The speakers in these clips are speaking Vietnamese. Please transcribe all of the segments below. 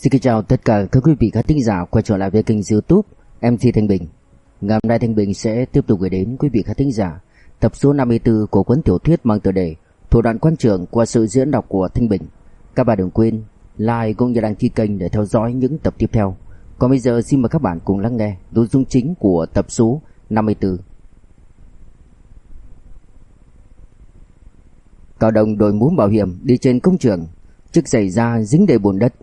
Xin kính chào tất cả các quý vị khán thính giả quay trở lại với kênh youtube MC Thanh Bình. Ngày hôm nay Thanh Bình sẽ tiếp tục gửi đến quý vị khán thính giả tập số 54 của cuốn tiểu thuyết mang tựa đề Thủ đoạn quan trường qua sự diễn đọc của Thanh Bình. Các bạn đừng quên like cũng như đăng ký kênh để theo dõi những tập tiếp theo. Còn bây giờ xin mời các bạn cùng lắng nghe nội dung chính của tập số 54 Cao Đồng đội mũ bảo hiểm đi trên công trường. Chiếc giày da dính đầy bùn đất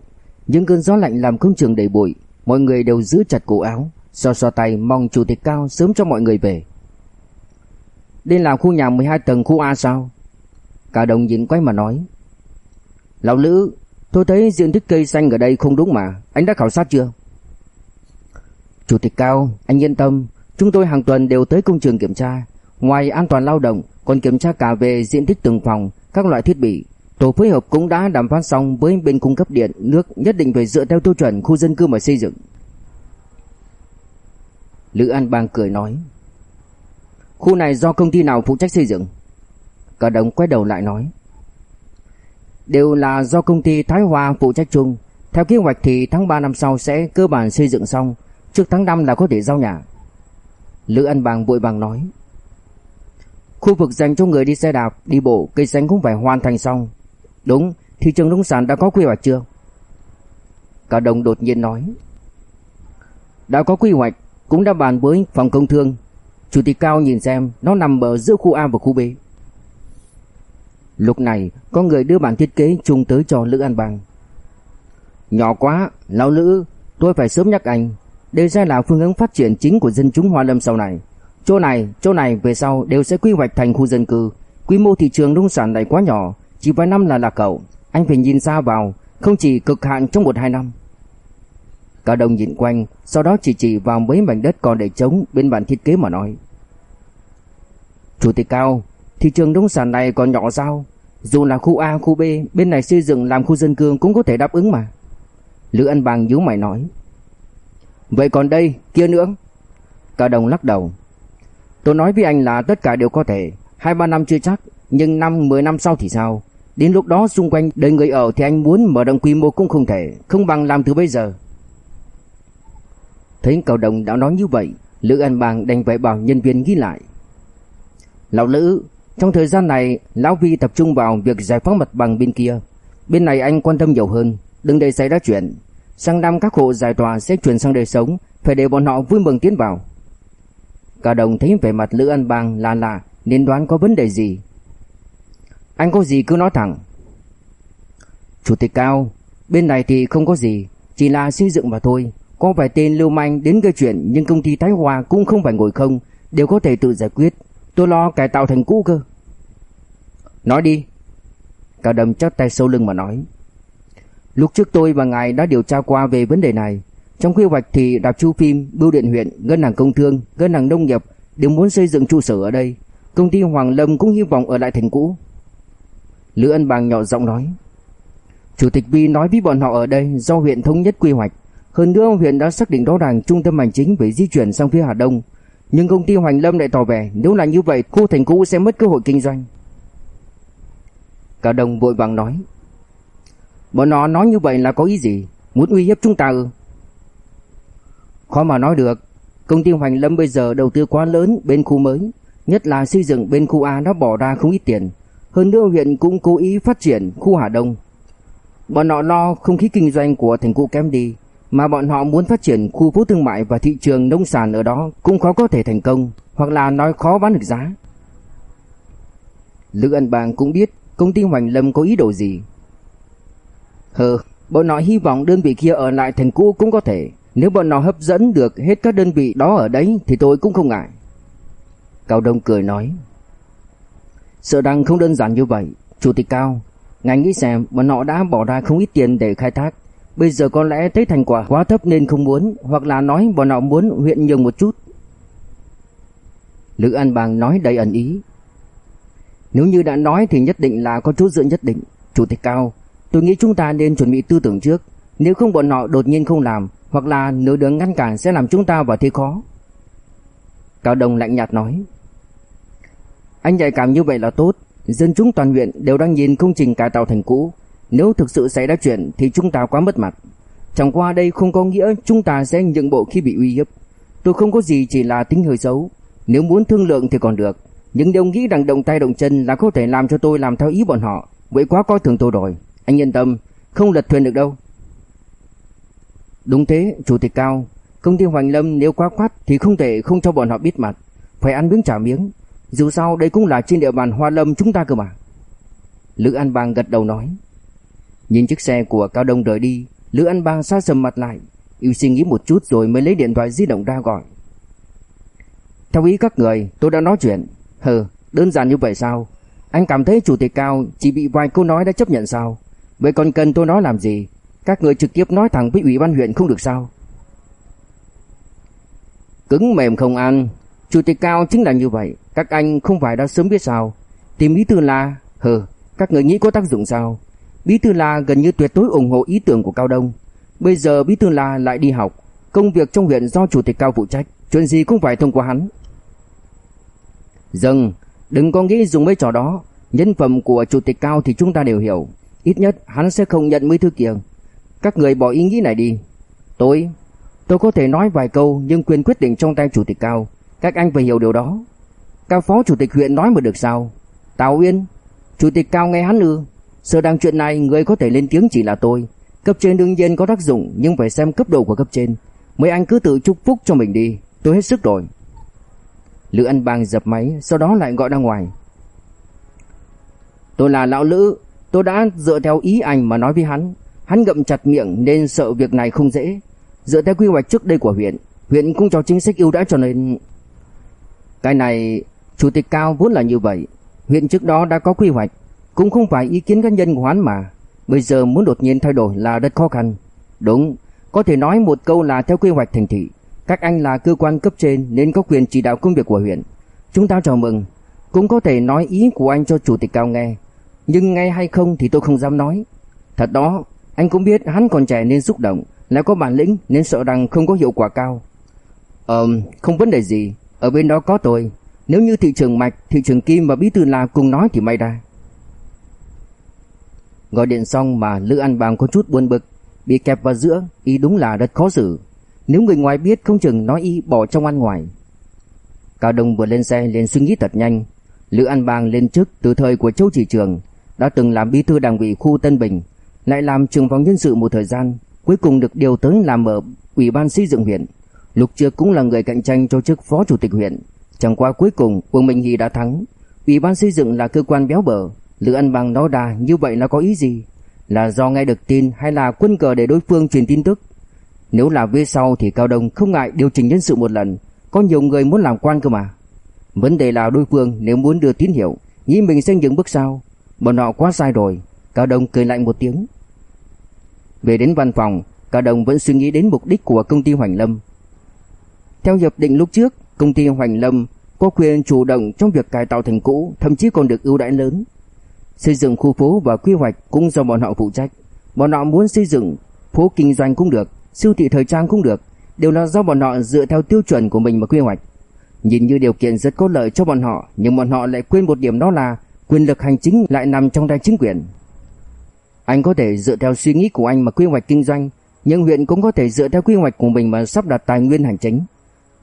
những cơn gió lạnh làm công trường đầy bụi, mọi người đều giữ chặt cổ áo, so so tay mong chủ tịch cao sớm cho mọi người về. Đây là khu nhà 12 tầng khu A sao? Cả đồng nhìn quay mà nói. Lão Lữ, tôi thấy diện tích cây xanh ở đây không đúng mà, anh đã khảo sát chưa? Chủ tịch cao, anh yên tâm, chúng tôi hàng tuần đều tới công trường kiểm tra, ngoài an toàn lao động còn kiểm tra cả về diện tích từng phòng, các loại thiết bị, Tổ phối hợp cũng đã đàm phán xong với bên cung cấp điện, nước nhất định phải dựa theo tiêu chuẩn khu dân cư mà xây dựng. Lữ An Bang cười nói. Khu này do công ty nào phụ trách xây dựng? Cả đồng quay đầu lại nói. Đều là do công ty Thái Hoa phụ trách chung. Theo kế hoạch thì tháng 3 năm sau sẽ cơ bản xây dựng xong, trước tháng 5 là có thể giao nhà. Lữ An Bang vội vàng nói. Khu vực dành cho người đi xe đạp, đi bộ, cây xanh cũng phải hoàn thành xong. Đúng, thị trường nông sản đã có quy hoạch chưa? Cả Đồng đột nhiên nói. Đã có quy hoạch, cũng đã bàn với phòng công thương. Chủ tịch Cao nhìn xem nó nằm ở giữa khu A và khu B. Lúc này, có người đưa bản thiết kế chung tới cho Lữ An Bang. Nhỏ quá, lão Lữ, tôi phải sớm nhắc anh. Đây sẽ là phương hướng phát triển chính của dân chúng Hoa Lâm sau này. Chỗ này, chỗ này về sau đều sẽ quy hoạch thành khu dân cư. Quy mô thị trường nông sản này quá nhỏ, chỉ vài năm là là cậu. Anh phải nhìn xa vào, Không chỉ cực hạn trong một hai năm. Cả đồng nhìn quanh, Sau đó chỉ chỉ vào mấy mảnh đất còn để trống Bên bản thiết kế mà nói. Chủ tịch Cao, Thị trường nông sản này còn nhỏ sao? Dù là khu A, khu B, Bên này xây dựng làm khu dân cư cũng có thể đáp ứng mà. Lữ anh Bang nhíu mày nói. Vậy còn đây, kia nữa. Cả đồng lắc đầu. Tôi nói với anh là tất cả đều có thể. Hai, ba năm chưa chắc, Nhưng năm, mười năm sau thì sao? Đến lúc đó xung quanh đầy người ở thì anh muốn mở rộng quy mô cũng không thể, không bằng làm từ bây giờ. Thấy cậu đồng đã nói như vậy, Lữ An Bang đành phải bảo nhân viên ghi lại. Lão Lữ, trong thời gian này, Lão Vi tập trung vào việc giải phóng mặt bằng bên kia. Bên này anh quan tâm nhiều hơn, đừng để xảy ra chuyện. Sang năm các hộ giải tòa sẽ chuyển sang đời sống, phải để bọn họ vui mừng tiến vào. Cả đồng thấy vẻ mặt Lữ An Bang là lạ, nên đoán có vấn đề gì, anh có gì cứ nói thẳng. Chủ tịch Cao, bên này thì không có gì, chỉ là xây dựng mà thôi. Có vài tên lưu manh đến gây chuyện nhưng công ty Thái Hòa cũng không phải ngồi không, đều có thể tự giải quyết. Tôi lo cải tạo thành cũ cơ. Nói đi. Cao Đầm chắp tay sau lưng mà nói. Lúc trước tôi và ngài đã điều tra qua về vấn đề này. Trong quy hoạch thì đạp chu phim, bưu điện huyện, ngân hàng công thương, ngân hàng nông nghiệp đều muốn xây dựng trụ sở ở đây. Công ty Hoàng Lâm cũng hy vọng ở lại thành cũ. Lữ Ân Bằng nhỏ giọng nói. Chủ tịch Vi nói với bọn họ ở đây, do huyện thống nhất quy hoạch. Hơn nữa, huyện đã xác định rõ ràng trung tâm hành chính phải di chuyển sang phía Hà Đông. Nhưng công ty Hoành Lâm lại tỏ vẻ, nếu là như vậy, khu thành cũ sẽ mất cơ hội kinh doanh. Cả đồng vội vàng nói. Bọn họ nói như vậy là có ý gì? Muốn uy hiếp chúng ta ư? Khó mà nói được. Công ty Hoành Lâm bây giờ đầu tư quá lớn, bên khu mới. Nhất là xây dựng bên khu A nó bỏ ra không ít tiền. Hơn nữa huyện cũng cố ý phát triển khu Hà Đông. Bọn họ lo không khí kinh doanh của thành phố kém đi, mà bọn họ muốn phát triển khu phố thương mại và thị trường nông sản ở đó cũng khó có thể thành công, hoặc là nói khó bán được giá. Lữ Ân Bang cũng biết công ty Hoành Lâm có ý đồ gì. Hừ, bọn họ hy vọng đơn vị kia ở lại thành cũ cũng có thể. Nếu bọn họ hấp dẫn được hết các đơn vị đó ở đấy thì tôi cũng không ngại. Cao Đông cười nói. Sợ rằng không đơn giản như vậy. Chủ tịch Cao, Ngài nghĩ xem bọn họ đã bỏ ra không ít tiền để khai thác. Bây giờ có lẽ thấy thành quả quá thấp nên không muốn, Hoặc là nói bọn họ muốn huyện nhường một chút. Lữ An Bàng nói đầy ẩn ý. Nếu như đã nói thì nhất định là có chút dựa nhất định. Chủ tịch Cao, Tôi nghĩ chúng ta nên chuẩn bị tư tưởng trước. Nếu không bọn họ đột nhiên không làm, Hoặc là nửa đường ngăn cản sẽ làm chúng ta vào thế khó. Cao Đồng lạnh nhạt nói anh nhạy cảm như vậy là tốt, dân chúng toàn huyện đều đang nhìn công trình cải tạo thành cũ, nếu thực sự xảy ra chuyện thì chúng ta quá mất mặt. Chẳng qua đây không có nghĩa chúng ta sẽ nhượng bộ khi bị uy hiếp. Tôi không có gì chỉ là tính hơi xấu. Nếu muốn thương lượng thì còn được. Nhưng nếu nghĩ rằng động tay động chân là có thể làm cho tôi làm theo ý bọn họ. Vậy quá coi thường tôi rồi. Anh yên tâm, không lật thuyền được đâu. Đúng thế, Chủ tịch Cao. Công ty Hoành Lâm nếu quá quát thì không thể không cho bọn họ biết mặt. Phải ăn miếng trả miếng. Dù sao đây cũng là trên địa bàn Hoa Lâm chúng ta cơ mà. Lữ An Bang gật đầu nói. Nhìn chiếc xe của Cao Đông rời đi, Lữ An Bang xa sầm mặt lại, yêu suy nghĩ một chút rồi mới lấy điện thoại di động ra gọi. Theo ý các người, tôi đã nói chuyện. Hừ, đơn giản như vậy sao? Anh cảm thấy chủ tịch Cao chỉ bị vài câu nói đã chấp nhận sao? Vậy còn cần tôi nói làm gì? Các người trực tiếp nói thẳng với ủy ban huyện không được sao? Cứng mềm không ăn, chủ tịch Cao chính là như vậy, các anh không phải đã sớm biết sao? Tìm bí thư là, hừ, các người nghĩ có tác dụng sao? Bí thư La gần như tuyệt đối ủng hộ ý tưởng của Cao Đông. Bây giờ Bí thư La lại đi học, công việc trong huyện do chủ tịch Cao phụ trách, chuyện gì cũng phải thông qua hắn. Dừng, đừng có nghĩ dùng mấy trò đó, nhân phẩm của chủ tịch Cao thì chúng ta đều hiểu, ít nhất hắn sẽ không nhận mấy thứ kia. Các người bỏ ý nghĩ này đi. Tôi, tôi có thể nói vài câu nhưng quyền quyết định trong tay chủ tịch Cao, các anh phải hiểu điều đó. Cao phó chủ tịch huyện nói mà được sao? Tào Uyên, chủ tịch Cao nghe hắn ư? Sợ đang chuyện này người có thể lên tiếng chỉ là tôi Cấp trên đương nhiên có tác dụng Nhưng phải xem cấp độ của cấp trên Mấy anh cứ tự chúc phúc cho mình đi Tôi hết sức rồi Lữ anh Bang dập máy Sau đó lại gọi ra ngoài Tôi là lão Lữ Tôi đã dựa theo ý anh mà nói với hắn Hắn ngậm chặt miệng nên sợ việc này không dễ Dựa theo quy hoạch trước đây của huyện Huyện cũng cho chính sách ưu đãi cho nên cái này, Chủ tịch cao vốn là như vậy. Huyện trước đó đã có quy hoạch, cũng không phải ý kiến cá nhân của hắn mà. Bây giờ muốn đột nhiên thay đổi là rất khó khăn. Đúng, Có thể nói một câu là theo quy hoạch thành thị. Các anh là cơ quan cấp trên Nên có quyền chỉ đạo công việc của huyện. Chúng ta chào mừng. Cũng có thể nói ý của anh cho chủ tịch cao nghe. Nhưng nghe hay không thì tôi không dám nói. Thật đó, Anh cũng biết hắn còn trẻ nên xúc động, Lại có bản lĩnh nên sợ rằng không có hiệu quả cao. Ờ không vấn đề gì. Ở bên đó có tôi Nếu như thị trường mạch Thị trường kim và bí thư là cùng nói thì may ra Gọi điện xong mà Lữ An Bang có chút buồn bực, bị kẹp vào giữa, y đúng là rất khó xử. Nếu người ngoài biết không chừng nói y bỏ trong ăn ngoài. Cao Đông vừa lên xe liền suy nghĩ thật nhanh. Lữ An Bang lên chức từ thời của Châu Chỉ Trường, đã từng làm bí thư đảng ủy khu Tân Bình, lại làm trưởng phòng nhân sự một thời gian, cuối cùng được điều tới làm ở ủy ban xây dựng huyện. Lúc trước cũng là người cạnh tranh cho chức phó chủ tịch huyện, chẳng qua cuối cùng quân Minh Hy đã thắng. Ủy ban xây dựng là cơ quan béo bở, Lữ Ân Bằng nói đà như vậy là có ý gì? Là do nghe được tin hay là quân cờ để đối phương truyền tin tức? Nếu là về sau thì Cao Đông không ngại điều chỉnh nhân sự một lần, có nhiều người muốn làm quan cơ mà. Vấn đề là đối phương nếu muốn đưa tín hiệu, nghĩ mình sẽ những bước sau, bọn họ quá sai rồi. Cao Đông cười lạnh một tiếng. Về đến văn phòng, Cao Đông vẫn suy nghĩ đến mục đích của công ty Hoành Lâm. Theo hiệp định lúc trước, công ty Hoành Lâm có quyền chủ động trong việc cải tạo thành cũ, thậm chí còn được ưu đãi lớn. Xây dựng khu phố và quy hoạch cũng do bọn họ phụ trách. Bọn họ muốn xây dựng phố kinh doanh cũng được, siêu thị thời trang cũng được, đều là do bọn họ dựa theo tiêu chuẩn của mình mà quy hoạch. Nhìn như điều kiện rất có lợi cho bọn họ, nhưng bọn họ lại quên một điểm đó là quyền lực hành chính lại nằm trong tay chính quyền. Anh có thể dựa theo suy nghĩ của anh mà quy hoạch kinh doanh, nhưng huyện cũng có thể dựa theo quy hoạch của mình mà sắp đặt tài nguyên hành chính.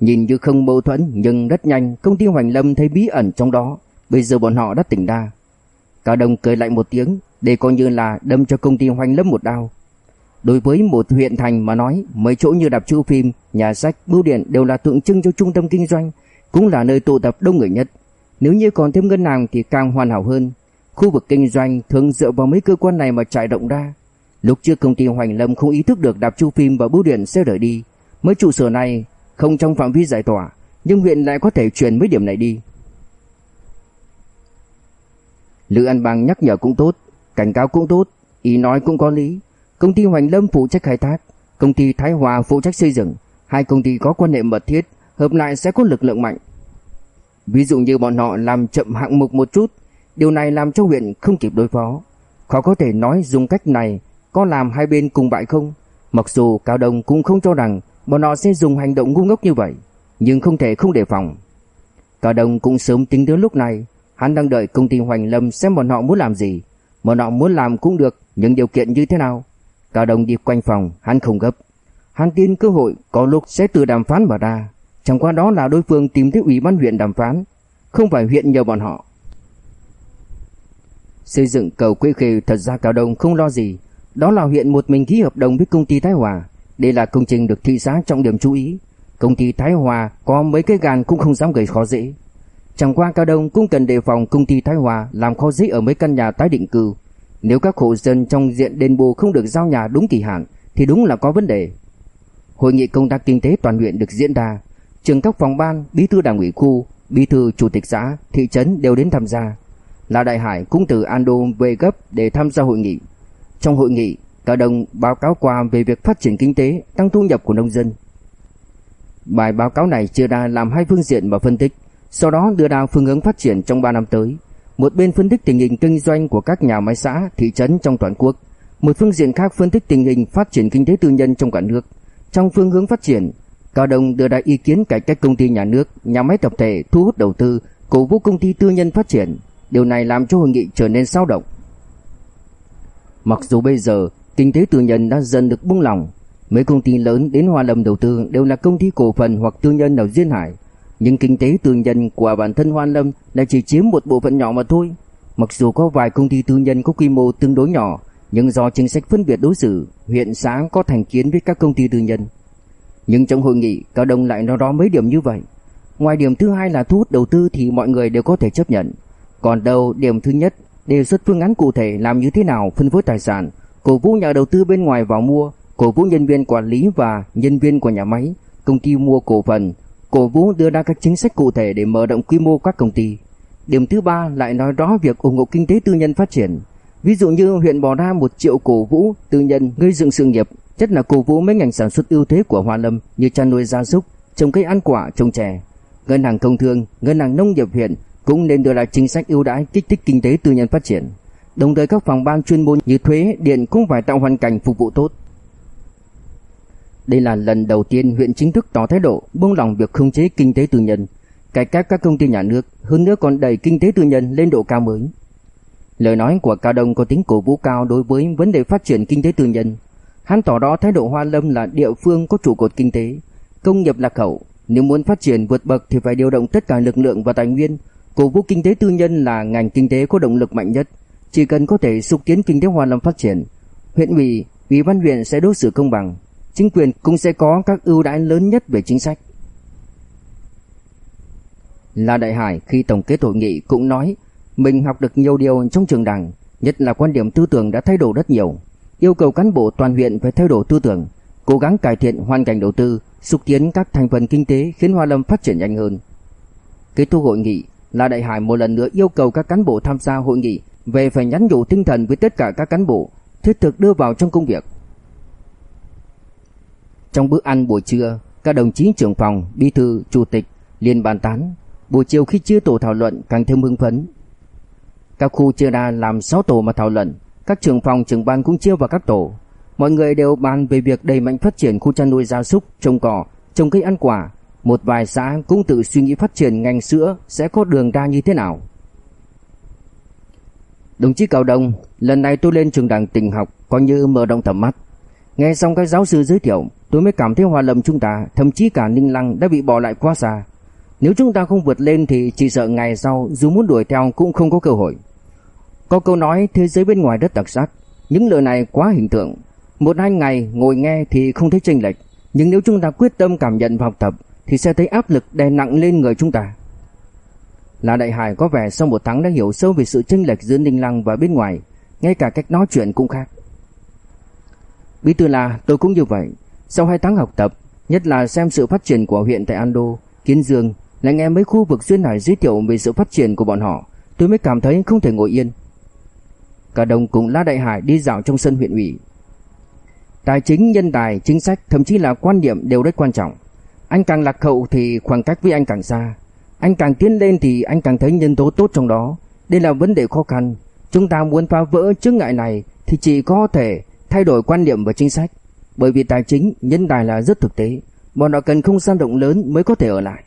Nhìn như không mâu thuẫn nhưng rất nhanh công ty Hoành Lâm thấy bí ẩn trong đó, bây giờ bọn họ đã tỉnh ra. Cao Đông cười lạnh một tiếng, để coi như là đâm cho công ty Hoành Lâm một đao. Đối với một huyện thành mà nói, mấy chỗ như đạp chiếu phim, nhà sách, bưu điện đều là tượng trưng cho trung tâm kinh doanh, cũng là nơi tụ tập đông người nhất. Nếu như còn thêm ngân hàng thì càng hoàn hảo hơn. Khu vực kinh doanh thường dựa vào mấy cơ quan này mà chạy động ra. Lúc trước công ty Hoành Lâm không ý thức được đạp chu phim và bưu điện sẽ rời đi. Mấy trụ sở này không trong phạm vi giải tỏa, nhưng huyện lại có thể chuyển mấy điểm này đi. Lữ An Bang nhắc nhở cũng tốt, cảnh cáo cũng tốt, ý nói cũng có lý. Công ty Hoành Lâm phụ trách khai thác, công ty Thái Hòa phụ trách xây dựng, hai công ty có quan hệ mật thiết, hợp lại sẽ có lực lượng mạnh. Ví dụ như bọn họ làm chậm hạng mục một chút, điều này làm cho huyện không kịp đối phó. Khó có thể nói dùng cách này có làm hai bên cùng bại không. Mặc dù Cao Đông cũng không cho rằng bọn họ sẽ dùng hành động ngu ngốc như vậy, nhưng không thể không đề phòng. Cả đồng cũng sớm tính đến lúc này, Hắn đang đợi công ty Hoành Lâm xem bọn họ muốn làm gì. Bọn họ muốn làm cũng được, nhưng điều kiện như thế nào? Cả đồng đi quanh phòng, hắn không gấp. Hắn tin cơ hội có lúc sẽ từ đàm phán mà ra. Chẳng qua đó là đối phương tìm tới ủy ban huyện đàm phán, không phải huyện nhờ bọn họ. Xây dựng cầu Quế Khê thật ra Cao Đông không lo gì. Đó là huyện một mình ký hợp đồng với công ty Thái Hòa. Đây là công trình được thị xã trọng điểm chú ý. Công ty Thái Hòa có mấy cái gan cũng không dám gây khó dễ. Chẳng qua Cao Đông cũng cần đề phòng công ty Thái Hòa làm khó dễ ở mấy căn nhà tái định cư. Nếu các hộ dân trong diện đền bù không được giao nhà đúng kỳ hạn thì đúng là có vấn đề. Hội nghị công tác kinh tế toàn huyện được diễn ra, trường các phòng ban, bí thư đảng ủy khu, bí thư chủ tịch xã, thị trấn đều đến tham gia. La Đại Hải cũng từ Ando về gấp để tham gia hội nghị. Trong hội nghị, Cao Đông báo cáo qua về việc phát triển kinh tế, tăng thu nhập của nông dân. Bài báo cáo này chia ra làm hai phương diện và phân tích, sau đó đưa ra phương hướng phát triển trong 3 năm tới. Một bên phân tích tình hình kinh doanh của các nhà máy xã, thị trấn trong toàn quốc, một phương diện khác phân tích tình hình phát triển kinh tế tư nhân trong cả nước. Trong phương hướng phát triển, Cao Đông đưa ra ý kiến cải cách công ty nhà nước, nhà máy tập thể, thu hút đầu tư, cổ vũ công ty tư nhân phát triển. Điều này làm cho hội nghị trở nên sao động. Mặc dù bây giờ kinh tế tư nhân đã dần được buông lỏng, mấy công ty lớn đến Hoa Lâm đầu tư đều là công ty cổ phần hoặc tư nhân ở duyên hải, nhưng kinh tế tư nhân của bản thân Hoa Lâm lại chỉ chiếm một bộ phận nhỏ mà thôi. Mặc dù có vài công ty tư nhân có quy mô tương đối nhỏ, nhưng do chính sách phân biệt đối xử, huyện xã có thành kiến với các công ty tư nhân. Nhưng trong hội nghị, Cao Đông lại nói rõ mấy điểm như vậy. Ngoài điểm thứ hai là thu hút đầu tư thì mọi người đều có thể chấp nhận. Còn đâu điểm thứ nhất, đề xuất phương án cụ thể làm như thế nào phân phối tài sản, cổ vũ nhà đầu tư bên ngoài vào mua, cổ vũ nhân viên quản lý và nhân viên của nhà máy, công ty mua cổ phần, cổ vũ đưa ra các chính sách cụ thể để mở rộng quy mô các công ty. Điểm thứ ba lại nói rõ việc ủng hộ kinh tế tư nhân phát triển. Ví dụ như huyện bỏ ra 1 triệu cổ vũ tư nhân gây dựng sự nghiệp, nhất là cổ vũ mấy ngành sản xuất ưu thế của Hoa Lâm như chăn nuôi gia súc, trồng cây ăn quả, trồng chè. Ngân hàng công thương, ngân hàng nông nghiệp huyện cũng nên đưa ra chính sách ưu đãi kích thích kinh tế tư nhân phát triển. Đồng thời các phòng ban chuyên môn như thuế, điện cũng phải tạo hoàn cảnh phục vụ tốt. Đây là lần đầu tiên huyện chính thức tỏ thái độ buông lỏng việc khống chế kinh tế tư nhân, cải cách các công ty nhà nước, hơn nữa còn đẩy kinh tế tư nhân lên độ cao mới. Lời nói của Cao Đông có tính cổ vũ cao đối với vấn đề phát triển kinh tế tư nhân. Hắn tỏ rõ thái độ Hoa Lâm là địa phương có trụ cột kinh tế, công nghiệp lạc hậu, nếu muốn phát triển vượt bậc thì phải điều động tất cả lực lượng và tài nguyên, cổ vũ kinh tế tư nhân là ngành kinh tế có động lực mạnh nhất, chỉ cần có thể xúc tiến kinh tế Hoa Lâm phát triển, huyện ủy, ủy ban huyện sẽ đối xử công bằng, chính quyền cũng sẽ có các ưu đãi lớn nhất về chính sách. La Đại Hải khi tổng kết hội nghị cũng nói mình học được nhiều điều trong trường đảng, nhất là quan điểm tư tưởng đã thay đổi rất nhiều, yêu cầu cán bộ toàn huyện phải thay đổi tư tưởng, cố gắng cải thiện hoàn cảnh đầu tư, xúc tiến các thành phần kinh tế khiến Hoa Lâm phát triển nhanh hơn. Kết thúc hội nghị, La Đại Hải một lần nữa yêu cầu các cán bộ tham gia hội nghị về phải nhắn nhủ tinh thần với tất cả các cán bộ, thiết thực đưa vào trong công việc. Trong bữa ăn buổi trưa, các đồng chí trưởng phòng, bí thư, chủ tịch liền bàn tán. Buổi chiều khi chia tổ thảo luận càng thêm hưng phấn. Các khu chia ra làm 6 tổ mà thảo luận, các trưởng phòng trưởng ban cũng chia vào các tổ. Mọi người đều bàn về việc đẩy mạnh phát triển khu chăn nuôi gia súc, trồng cỏ, trồng cây ăn quả. Một vài xã cũng tự suy nghĩ phát triển ngành sữa sẽ có đường ra như thế nào. Đồng chí Cao Đông, lần này tôi lên trường đảng tình học coi như mở rộng tầm mắt. Nghe xong các giáo sư giới thiệu, tôi mới cảm thấy hòa lầm chúng ta, thậm chí cả Ninh Lăng đã bị bỏ lại quá xa. Nếu chúng ta không vượt lên thì chỉ sợ ngày sau dù muốn đuổi theo cũng không có cơ hội. Có câu nói thế giới bên ngoài rất đặc sắc, những lời này quá hình tượng. Một hai ngày ngồi nghe thì không thấy chênh lệch, nhưng nếu chúng ta quyết tâm cảm nhận và học tập thì sẽ thấy áp lực đè nặng lên người chúng ta. Là Đại Hải có vẻ sau một tháng đã hiểu sâu về sự chênh lệch giữa Ninh Lăng và bên ngoài, ngay cả cách nói chuyện cũng khác. Bí thư là tôi cũng như vậy, sau hai tháng học tập, nhất là xem sự phát triển của huyện tại Ando, Kiến Dương, lại nghe mấy khu vực duyên hải giới thiệu về sự phát triển của bọn họ, tôi mới cảm thấy không thể ngồi yên. Cả đồng cùng La Đại Hải đi dạo trong sân huyện ủy. Tài chính, nhân tài, chính sách, thậm chí là quan điểm đều rất quan trọng. Anh càng lạc hậu thì khoảng cách với anh càng xa. Anh càng tiến lên thì anh càng thấy nhân tố tốt trong đó. Đây là vấn đề khó khăn. Chúng ta muốn phá vỡ chướng ngại này thì chỉ có thể thay đổi quan niệm và chính sách. Bởi vì tài chính, nhân tài là rất thực tế. Bọn họ cần không gian rộng lớn mới có thể ở lại.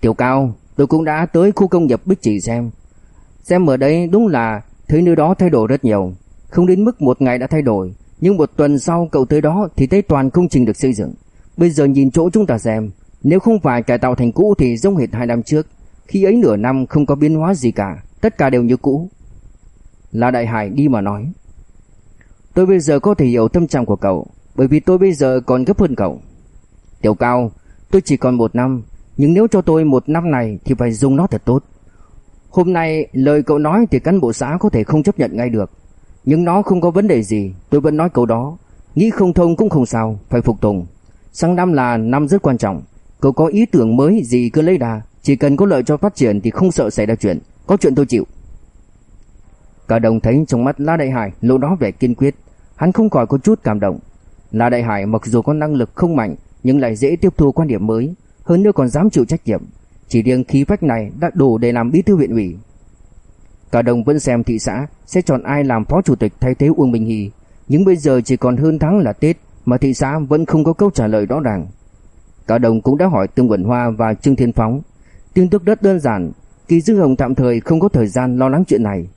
Tiểu Cao, tôi cũng đã tới khu công nghiệp Bích Trì xem. Xem ở đây đúng là thấy nơi đó thay đổi rất nhiều. Không đến mức một ngày đã thay đổi, nhưng một tuần sau cậu tới đó thì thấy toàn công trình được xây dựng. Bây giờ nhìn chỗ chúng ta xem, nếu không phải cải tạo thành cũ thì giống hệt hai năm trước. Khi ấy nửa năm không có biến hóa gì cả, tất cả đều như cũ. La Đại Hải đi mà nói. Tôi bây giờ có thể hiểu tâm trạng của cậu, bởi vì tôi bây giờ còn gấp hơn cậu. Tiểu Cao, tôi chỉ còn một năm, nhưng nếu cho tôi một năm này thì phải dùng nó thật tốt. Hôm nay lời cậu nói thì cán bộ xã có thể không chấp nhận ngay được. Nhưng nó không có vấn đề gì, tôi vẫn nói câu đó. Nghĩ không thông cũng không sao, phải phục tùng. Sang năm là năm rất quan trọng. Cậu có ý tưởng mới gì cứ lấy đà, chỉ cần có lợi cho phát triển thì không sợ xảy ra chuyện. Có chuyện tôi chịu. Cả đồng thấy trong mắt La Đại Hải lộ đó vẻ kiên quyết. Hắn không khỏi có chút cảm động. La Đại Hải mặc dù có năng lực không mạnh nhưng lại dễ tiếp thu quan điểm mới, hơn nữa còn dám chịu trách nhiệm. Chỉ riêng khí phách này đã đủ để làm bí thư huyện ủy. Cả đồng vẫn xem thị xã sẽ chọn ai làm phó chủ tịch thay thế Uông Bình Hì nhưng bây giờ chỉ còn hơn tháng là Tết mà thị xã vẫn không có câu trả lời rõ ràng. Cả đồng cũng đã hỏi Tương Quẩn Hoa và Trương Thiên Phóng. Tin tức rất đơn giản, Kỳ Dư Hồng tạm thời không có thời gian lo lắng chuyện này.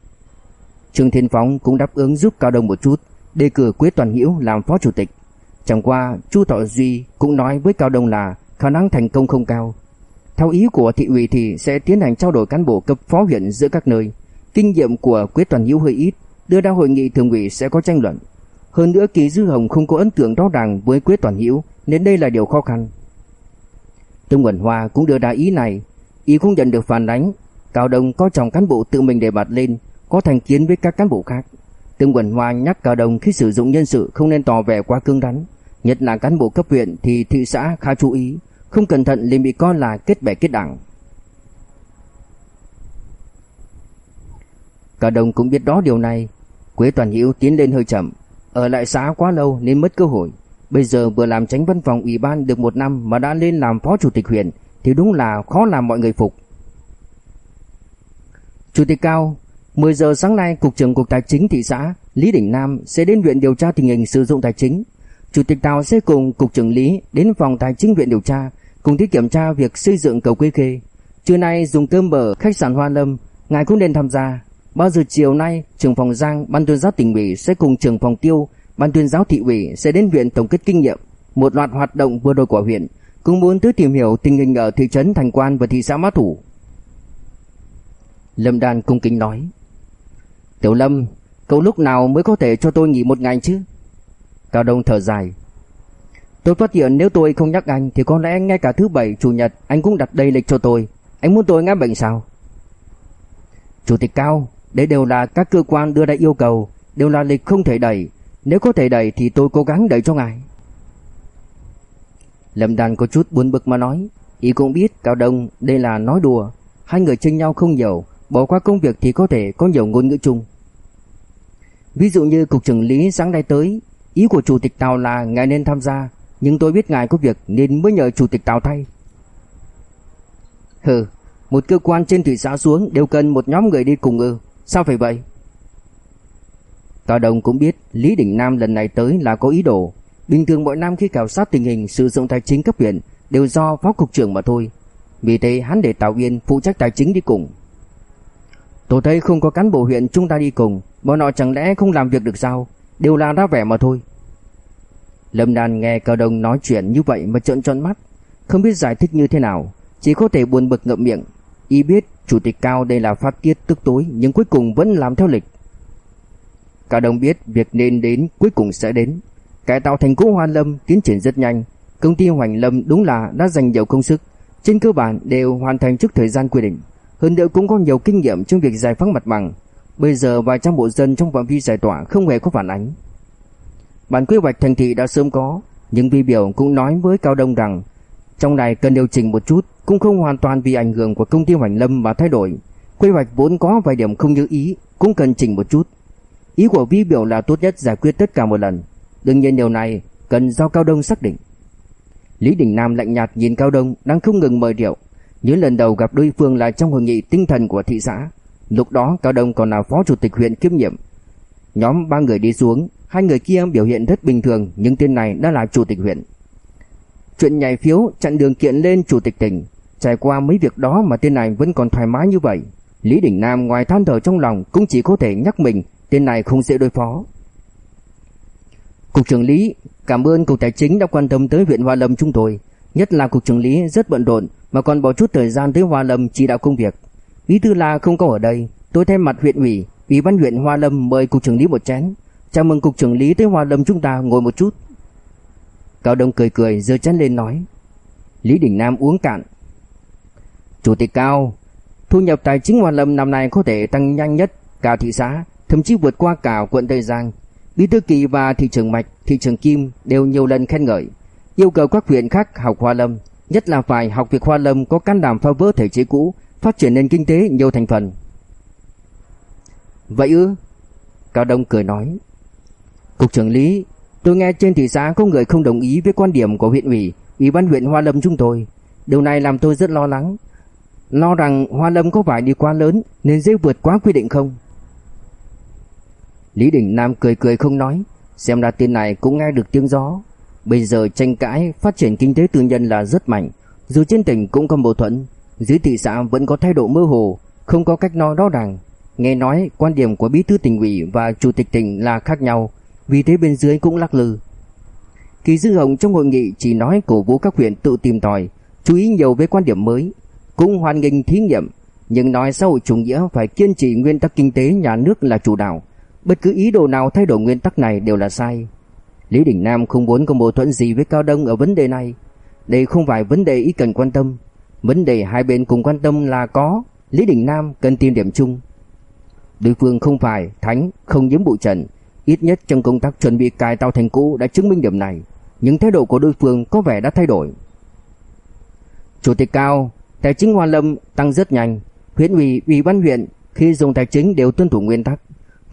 Trương Thiên Phóng cũng đáp ứng giúp Cao Đồng một chút, đề cử Quế Toàn Hữu làm phó chủ tịch. Chẳng qua, Chu Thọ Duy cũng nói với Cao Đông là khả năng thành công không cao. Theo ý của thị ủy thì sẽ tiến hành trao đổi cán bộ cấp phó huyện giữa các nơi. Kinh nghiệm của Quế Toàn Hữu hơi ít, đưa ra hội nghị thường ủy sẽ có tranh luận. Hơn nữa Kỳ Dư Hồng không có ấn tượng rõ ràng với Quế Toàn Hữu, nên đây là điều khó khăn. Tương Quỳnh Hoa cũng đưa ra ý này, y cũng nhận được phản ánh, Cao Đông có trọng cán bộ tự mình đề bạt lên, có thành kiến với các cán bộ khác. Tương Quỳnh Hoa nhắc Cao Đông khi sử dụng nhân sự không nên tỏ vẻ quá cứng rắn, nhất là cán bộ cấp huyện thì thị xã khá chú ý, không cẩn thận liền bị coi là kết bè kết đảng. Cao Đông cũng biết đó điều này, Quế Toàn Hữu tiến lên hơi chậm, ở lại xã quá lâu nên mất cơ hội. Bây giờ vừa làm tránh văn phòng ủy ban được một năm mà đã lên làm phó chủ tịch huyện thì đúng là khó làm mọi người phục. Chủ tịch Cao, 10 giờ sáng nay Cục trưởng Cục Tài chính thị xã Lý Đình Nam sẽ đến viện điều tra tình hình sử dụng tài chính. Chủ tịch Tào sẽ cùng Cục trưởng Lý đến phòng tài chính viện điều tra cùng đi kiểm tra việc xây dựng cầu Quế Khê. Trưa nay dùng cơm bờ khách sạn Hoa Lâm, ngài cũng nên tham gia. Bao giờ chiều nay, trưởng phòng Giang, ban tuyên giáo tỉnh ủy sẽ cùng trưởng phòng Tiêu, ban tuyên giáo thị ủy sẽ đến huyện tổng kết kinh nghiệm một loạt hoạt động vừa rồi của huyện, cũng muốn tới tìm hiểu tình hình ở thị trấn Thành Quan và thị xã Mã Thủ. Lâm Đan cung kính nói: "Tiểu Lâm, cậu lúc nào mới có thể cho tôi nghỉ một ngày chứ?" Cao Đông thở dài: "Tôi phát hiện nếu tôi không nhắc anh thì có lẽ ngay cả thứ bảy chủ nhật anh cũng đặt đầy lịch cho tôi. Anh muốn tôi ngã bệnh sao?" Chủ tịch Cao, đây đều là các cơ quan đưa ra yêu cầu, đều là lịch không thể đẩy, nếu có thể đẩy thì tôi cố gắng đẩy cho ngài. Lâm Đan có chút buồn bực mà nói, ý cũng biết Cao Đông đây là nói đùa, hai người tranh nhau không nhiều, bỏ qua công việc thì có thể có nhiều ngôn ngữ chung. Ví dụ như cục trưởng lý sáng nay tới, ý của chủ tịch tàu là ngài nên tham gia, nhưng tôi biết ngài có việc nên mới nhờ chủ tịch tàu thay. Hừ, một cơ quan trên thị xã xuống đều cần một nhóm người đi cùng ư, sao phải vậy? Cao Đông cũng biết Lý Đình Nam lần này tới là có ý đồ. Bình thường mỗi năm khi khảo sát tình hình sử dụng tài chính cấp huyện đều do phó cục trưởng mà thôi. Vì thế hắn để Tào Yên phụ trách tài chính đi cùng. Tôi thấy không có cán bộ huyện chúng ta đi cùng, bọn họ chẳng lẽ không làm việc được sao? Đều là ra vẻ mà thôi. Lâm Đan nghe Cao Đông nói chuyện như vậy mà trợn tròn mắt, không biết giải thích như thế nào, chỉ có thể buồn bực ngậm miệng. Y biết chủ tịch Cao đây là phát tiết tức tối nhưng cuối cùng vẫn làm theo lịch. Cả đồng biết việc nên đến cuối cùng sẽ đến. Cải tạo thành phố Hoa Lâm tiến triển rất nhanh. Công ty Hoành Lâm đúng là đã dành nhiều công sức, trên cơ bản đều hoàn thành trước thời gian quy định. Hơn nữa cũng có nhiều kinh nghiệm trong việc giải phóng mặt bằng. Bây giờ vài trăm bộ dân trong phạm vi giải tỏa không hề có phản ánh. Bản quy hoạch thành thị đã sớm có, nhưng vi biểu cũng nói với Cao Đông rằng trong này cần điều chỉnh một chút, cũng không hoàn toàn vì ảnh hưởng của công ty Hoành Lâm mà thay đổi. Quy hoạch vốn có vài điểm không như ý, cũng cần chỉnh một chút. Ý của vi biểu là tốt nhất giải quyết tất cả một lần. Đương nhiên điều này cần do Cao Đông xác định. Lý Đình Nam lạnh nhạt nhìn Cao Đông đang không ngừng mời rượu. Nhớ lần đầu gặp đối phương là trong hội nghị tinh thần của thị xã. Lúc đó Cao Đông còn là phó chủ tịch huyện kiêm nhiệm. Nhóm ba người đi xuống, hai người kia biểu hiện rất bình thường nhưng tên này đã là chủ tịch huyện. Chuyện nhảy phiếu chặn đường kiện lên chủ tịch tỉnh, trải qua mấy việc đó mà tên này vẫn còn thoải mái như vậy. Lý Đình Nam ngoài than thở trong lòng cũng chỉ có thể nhắc mình tên này không dễ đối phó. Cục trưởng Lý, cảm ơn Cục Tài chính đã quan tâm tới huyện Hoa Lâm chúng tôi. Nhất là Cục trưởng Lý rất bận rộn mà còn bỏ chút thời gian tới Hoa Lâm chỉ đạo công việc. Bí thư là không có ở đây, tôi thay mặt huyện ủy, ủy ban huyện Hoa Lâm mời Cục trưởng Lý một chén. Chào mừng Cục trưởng Lý tới Hoa Lâm chúng ta ngồi một chút. Cao Đông cười cười giơ chén lên nói. Lý Đình Nam uống cạn. Chủ tịch Cao, thu nhập tài chính Hoa Lâm năm nay có thể tăng nhanh nhất cả thị xã, thậm chí vượt qua cả quận Tây Giang. Bí thư Kỳ và thị trưởng Mạch, thị trưởng Kim đều nhiều lần khen ngợi, yêu cầu các huyện khác học Hoa Lâm, nhất là phải học việc Hoa Lâm có can đảm phá vỡ thể chế cũ, phát triển nền kinh tế nhiều thành phần. Vậy ư? Cao Đông cười nói. Cục trưởng Lý, tôi nghe trên thị xã có người không đồng ý với quan điểm của huyện ủy, ủy ban huyện Hoa Lâm chúng tôi. Điều này làm tôi rất lo lắng. Lo rằng Hoa Lâm có phải đi quá lớn nên dễ vượt quá quy định không? Lý Đình Nam cười cười không nói, xem ra tin này cũng nghe được tiếng gió. Bây giờ tranh cãi phát triển kinh tế tư nhân là rất mạnh, dù trên tỉnh cũng có mâu thuẫn, dưới thị xã vẫn có thái độ mơ hồ, không có cách nói rõ ràng. Nghe nói quan điểm của bí thư tỉnh ủy và chủ tịch tỉnh là khác nhau, vì thế bên dưới cũng lắc lư. Kỳ Dư Hồng trong hội nghị chỉ nói cổ vũ các huyện tự tìm tòi, chú ý nhiều về quan điểm mới, cũng hoan nghênh thí nghiệm, nhưng nói xã hội chủ nghĩa phải kiên trì nguyên tắc kinh tế nhà nước là chủ đạo, bất cứ ý đồ nào thay đổi nguyên tắc này đều là sai. Lý Đình Nam không muốn có mâu thuẫn gì với Cao Đông ở vấn đề này, đây không phải vấn đề ý cần quan tâm, vấn đề hai bên cùng quan tâm là có, Lý Đình Nam cần tìm điểm chung. Đối phương không phải thánh, không nhiễm bụi trần, ít nhất trong công tác chuẩn bị cài tạo thành cũ đã chứng minh điểm này, những thái độ của đối phương có vẻ đã thay đổi. Chủ tịch cao, tài chính Hoa Lâm tăng rất nhanh, huyện ủy, ủy ban huyện khi dùng tài chính đều tuân thủ nguyên tắc,